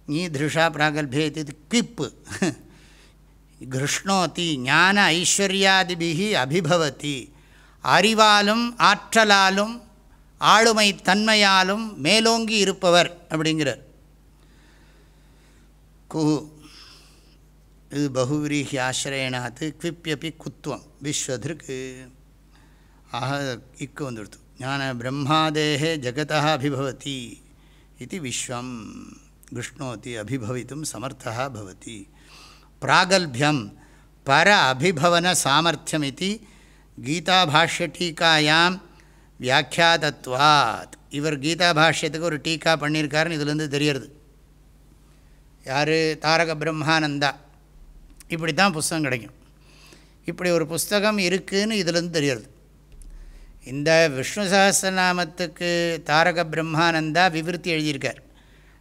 நீ திருஷா பிராகல்பியே இது கிப்பு கிருஷ்ணோதி ஞான ஐஸ்வர்யாதிபிகி அபிபவதி அறிவாலும் ஆற்றலாலும் ஆளுமை தன்மையாலும் மேலோங்கி இருப்பவர் அப்படிங்கிறார். குஹு இது பகுவிரீகி ஆசிரயனாத்து குவிப்பியப்பி குத்துவம் விஸ்வதிருக்கு. ஆக இக்கு வந்துடுத்து. ஞான பிரம்மாதேகே ஜகதா அபிபவதி. இது விஸ்வம் கிருஷ்ணோதி அபிபவித்தும் சமர்த்தா பவதி. பிராகல்பியம் பர அபிபவன சாமர்த்தியம் இது கீதாபாஷ்யடீக்காயாம் வியாக்கியாதத்வாத். இவர் கீதாபாஷ்யத்துக்கு ஒரு டீக்கா பண்ணியிருக்காருன்னு இதுலேருந்து தெரியறது யார்? தாரக பிரம்மானந்தா. இப்படி தான் புஸ்தகம் கிடைக்கும். இப்படி ஒரு புஸ்தகம் இருக்குதுன்னு இதுலேருந்து தெரியறது இந்த விஷ்ணு சகசிரநாமத்துக்கு தாரக பிரம்மானந்தா விவருத்தி எழுதியிருக்கார்.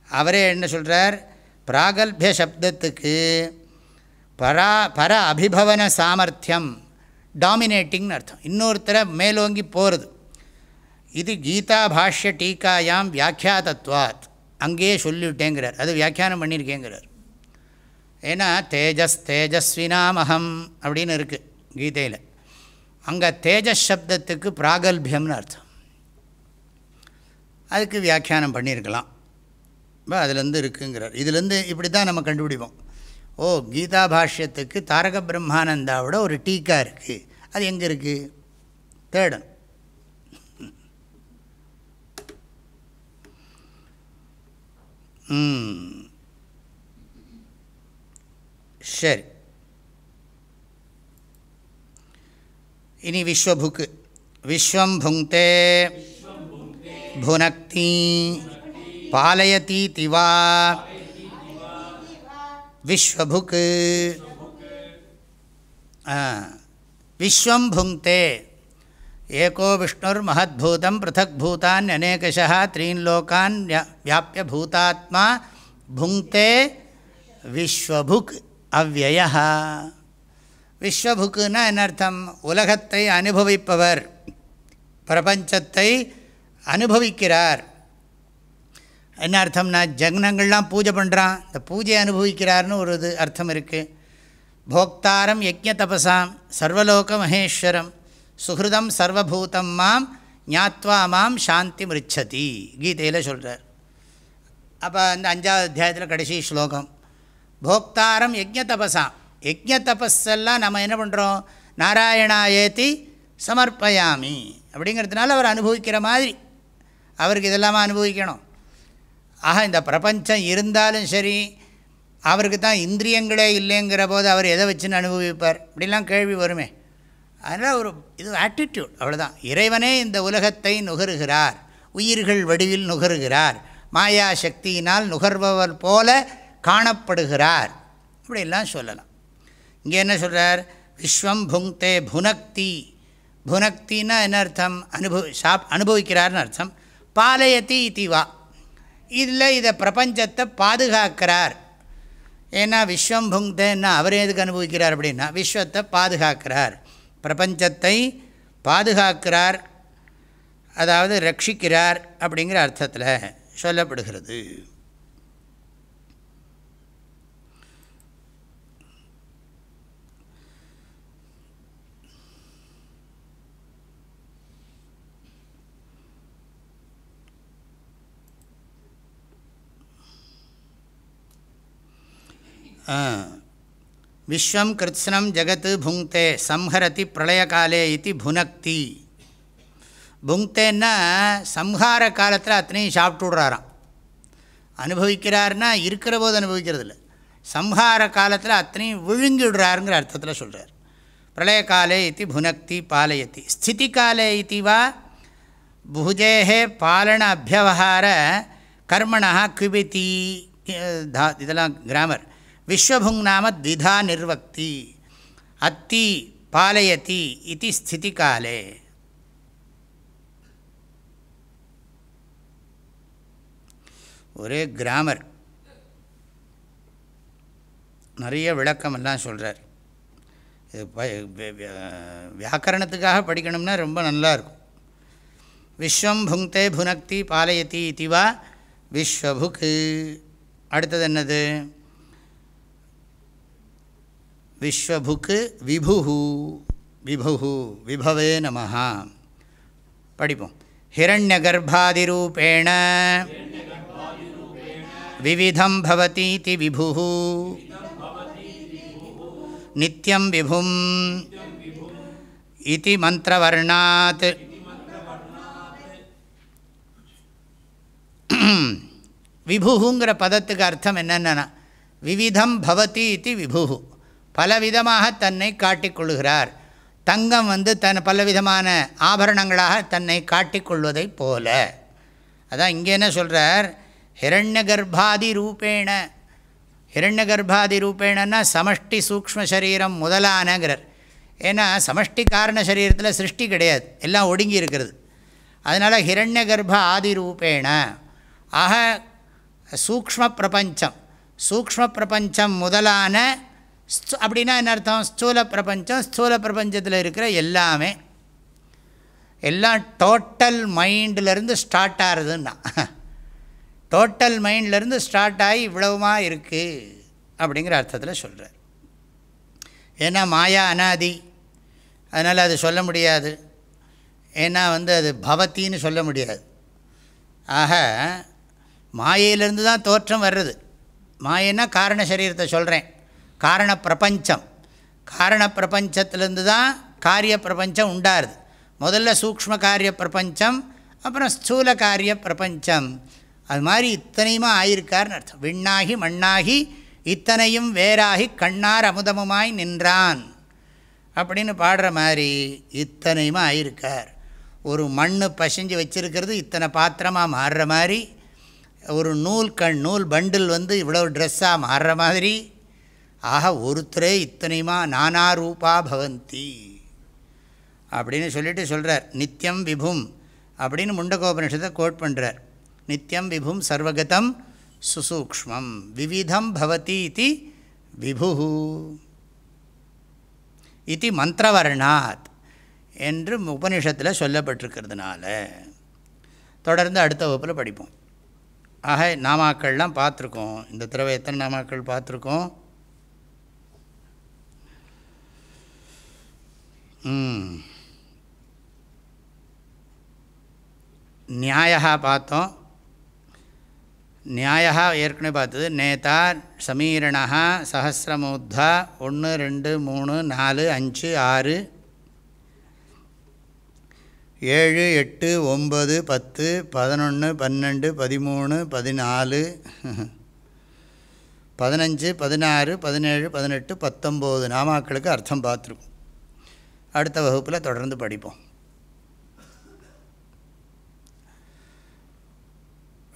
அவரே என்ன சொல்கிறார் பிராகல்பிய சப்தத்துக்கு பரா பர அபிபவன சாமர்த்தியம் டாமினேட்டிங்னு அர்த்தம். இன்னொருத்தரை மேலோங்கி போகிறது இது கீதா பாஷ்ய டீக்காயாம் வியாக்கியாதத்வாத். அங்கேயே சொல்லிவிட்டேங்கிறார். அது வியாக்கியானம் பண்ணியிருக்கேங்கிறார். ஏன்னா தேஜஸ் தேஜஸ்வினாமகம் அப்படின்னு இருக்குது கீதையில். அங்கே தேஜஸ் சப்தத்துக்கு பிராகல்பியம்னு அர்த்தம். அதுக்கு வியாக்கியானம் பண்ணியிருக்கலாம். இப்போ அதுலேருந்து இருக்குங்கிறார். இதுலேருந்து இப்படி தான் நம்ம கண்டுபிடிப்போம். ஓ கீதா பாஷ்யத்துக்கு தாரக பிரம்மானந்தாவோட ஒரு டீக்கா இருக்குது அது எங்கே இருக்குது தேடும் சரி. இனி விஸ்வபுக்கு. விஸ்வம் புங்கே புனக்தி பாலயதி திவா. விஸ்வபுக் விஸ்வம் புங்கே ஏகோ விஷ்ணுர் மகத்பூதம் பிருத்தக் பூதான் அநேகஷா த்ரீன் லோகான் வியாபிய பூதாத்மா புங்கே விஸ்வபுக் அவ்வய விஸ்வபுக்குன்னா என்ன அர்த்தம் உலகத்தை அனுபவிப்பவர் பிரபஞ்சத்தை அனுபவிக்கிறார் என்ன அர்த்தம்னா ஜக்னங்கள்லாம் பூஜை பண்ணுறான் இந்த பூஜை அனுபவிக்கிறார்னு ஒரு இது அர்த்தம் இருக்குது போக்தாரம் யஜ்ய தபசாம் சர்வலோக மகேஸ்வரம் சுஹிருதம் சர்வபூதம் மாம் ஞாத்வா மாம் சாந்தி மிருச்சதி. கீதையில் சொல்கிறார் அப்போ அந்த அஞ்சாவது அத்தியாயத்தில் கடைசி ஸ்லோகம். போக்தாரம் யஜ்ய தபசாம். யஜ்ய தபஸெல்லாம் நம்ம என்ன பண்ணுறோம் நாராயணா ஏத்தி சமர்ப்பயாமி. அப்படிங்கிறதுனால அவர் அனுபவிக்கிற மாதிரி. அவருக்கு இதெல்லாமா அனுபவிக்கணும்? ஆக இந்த பிரபஞ்சம் இருந்தாலும் சரி அவருக்கு தான் இந்திரியங்களே இல்லைங்கிற போது அவர் எதை வச்சுன்னு அனுபவிப்பார்? இப்படிலாம் கேள்வி வருமே. அதனால் ஒரு இது ஆட்டிடியூட் அவ்வளோதான் இறைவனே இந்த உலகத்தை நுகருகிறார். உயிர்கள் வடிவில் நுகருகிறார். மாயா சக்தியினால் நுகர்பவர் போல காணப்படுகிறார். இப்படிலாம் சொல்லலாம். இங்கே என்ன சொல்கிறார் விஸ்வம் புங்க்தே புனக்தி. புனக்தின்னா என்ன அர்த்தம்? அனுபவி சாப் அனுபவிக்கிறார்னு அர்த்தம். பாலயத்தி இதிவா இதில் இதை பிரபஞ்சத்தை பாதுகாக்கிறார். ஏன்னா விஸ்வம் புங்க்தேன்னா அவர் எதுக்கு அனுபவிக்கிறார் அப்படின்னா விஸ்வத்தை பாதுகாக்கிறார். பிரபஞ்சத்தை பாதுகாக்கிறார் அதாவது ரட்சிக்கிறார் அப்படிங்கிற அர்த்தத்தில் சொல்லப்படுகிறது. விஸ்வம் கிருத்ஸ்னம் ஜகத்து புங்க்தே சம்ஹரதி பிரளயகாலே இது புனக்தி. புங்க்தேன்னா சம்ஹார காலத்தில் அத்தனையும் சாப்பிட்டு விடுறாராம். அனுபவிக்கிறார்னா இருக்கிற போது அனுபவிக்கிறது இல்லை சம்ஹார காலத்தில் அத்தனையும் விழுங்கிடுறாருங்கிற அர்த்தத்தில் சொல்கிறார் பிரளயகாலே இது புனக்தி பாலயத்தி ஸ்திதி காலே இதுவா புஜேகே பாலன அபியவகார கர்மணா கிபிதி தா இதெல்லாம் கிராமர் விஸ்வபுங் நாம த்விதா நிர்வக்தி அத்தி பாலயதி இது ஸ்திதி காலே ஒரே கிராமர். நிறைய விளக்கமெல்லாம் சொல்கிறார் இது வியாக்கரணத்துக்காக படிக்கணும்னா ரொம்ப நல்லாயிருக்கும் விஸ்வம் புங்க்தே புனக்தி பாலயதி இதுவா விஸ்வபுக்கு. அடுத்தது என்னது? விஸ்வபுக்கு விபுஹு விபுஹு விபவே நம படிப்போம். ஹிரண்யகர்ப்பாதிரூபேண விவிதம் பவதீதி விபு நித்யம் விபும் இது மந்திரவர்ணாத். விபுங்கிற பதத்துக்கு அர்த்தம் என்னென்னா விவிதம் பவதி இது விபு பலவிதமாக தன்னை காட்டிக்கொள்கிறார் தங்கம் வந்து தன் பலவிதமான ஆபரணங்களாக தன்னை காட்டிக்கொள்வதைப் போல. அதான் இங்கே என்ன சொல்கிறார் ஹிரண்ய கர்ப்பாதி ரூபேண. ஹிரண்ய கர்ப்பாதி ரூபேணன்னா சமஷ்டி சூக்ம சரீரம் முதலானங்கிறார். ஏன்னா சமஷ்டி காரண சரீரத்தில் சிருஷ்டி கிடையாது. எல்லாம் ஒடுங்கி இருக்கிறது. அதனால் ஹிரண்ய கர்ப்ப ஆதி ரூபேண. ஆக சூக்ம பிரபஞ்சம். சூக்ம பிரபஞ்சம் முதலான அப்படின்னா என்ன அர்த்தம்? ஸ்தூல பிரபஞ்சம் ஸ்தூல பிரபஞ்சத்தில் இருக்கிற எல்லாமே எல்லாம் டோட்டல் மைண்டிலேருந்து ஸ்டார்ட் ஆகிறதுன்னா டோட்டல் மைண்ட்லேருந்து ஸ்டார்ட் ஆகி இவ்வளவுமா இருக்குது அப்படிங்கிற அர்த்தத்தில் சொல்கிறார் ஏன்னா மாயா அனாதி அதனால் அது சொல்ல முடியாது. ஏன்னா வந்து அது பவத்தின்னு சொல்ல முடியாது. ஆக மாயையிலேருந்து தான் தோற்றம் வர்றது. மாயன்னா காரண சரீரத்தை சொல்கிறேன் காரண பிரபஞ்சம். காரண பிரபஞ்சத்திலேருந்து தான் காரிய பிரபஞ்சம் உண்டாருது. முதல்ல சூக்ம காரிய பிரபஞ்சம் அப்புறம் ஸ்தூல காரிய பிரபஞ்சம். அது மாதிரி இத்தனையுமா ஆயிருக்கார்னு அர்த்தம். விண்ணாகி மண்ணாகி இத்தனையும் வேறாகி கண்ணார் அமுதமுமாய் நின்றான். அப்படின்னு பாடுற மாதிரி இத்தனையுமா ஆயிருக்கார். ஒரு மண் பசிஞ்சு வச்சுருக்கிறது இத்தனை பாத்திரமாக மாறுற மாதிரி ஒரு நூல் கண் நூல் பண்டில் வந்து இவ்வளோ ட்ரெஸ்ஸாக மாறுற மாதிரி ஆக ஒருத்தரே இத்தனையுமா நானா ரூபா பவந்தி. அப்படின்னு சொல்லிட்டு சொல்கிறார் நித்தியம் விபும் அப்படின்னு முண்டகோபனிஷத்தை கோட் பண்ணுறார் நித்தியம் விபும் சர்வகதம் சுசூக்ஷ்மம். விவிதம் பவதி இது விபு இது மந்திரவர்ணாத் என்று உபனிஷத்தில் சொல்லப்பட்டிருக்கிறதுனால தொடர்ந்து அடுத்த வகுப்பில் படிப்போம். ஆக நாமாக்கள்லாம் பார்த்துருக்கோம். இந்த தடவை எத்தனை நாமாக்கள் பார்த்துருக்கோம்? நியாயா பார்த்தோம். நியாயா ஏற்கனவே பார்த்தது. நேதா சமீரணா சஹசிரமூத்தா ஒன்று ரெண்டு மூணு நாலு அஞ்சு ஆறு ஏழு எட்டு ஒம்பது பத்து பதினொன்று பன்னெண்டு பதிமூணு பதினாலு பதினஞ்சு பதினாறு பதினேழு பதினெட்டு பத்தொம்போது. நாமாக்களுக்கு அர்த்தம் பார்த்துருக்கோம். அடுத்த வகுப்பில் தொடர்ந்து படிப்போம்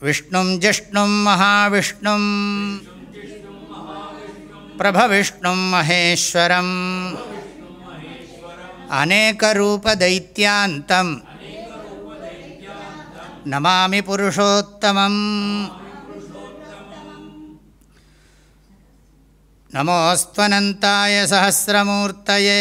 விஷ்ணும் ஜிஷ்ணும் மகாவிஷ்ணும் பிரபவிஷ்ணும் மகேஸ்வரம் अनेकरूपदैत्यान्तं नमामि पुरुषोत्तमम् नमोऽस्त्वनन्ताय सहस्रमूर्तये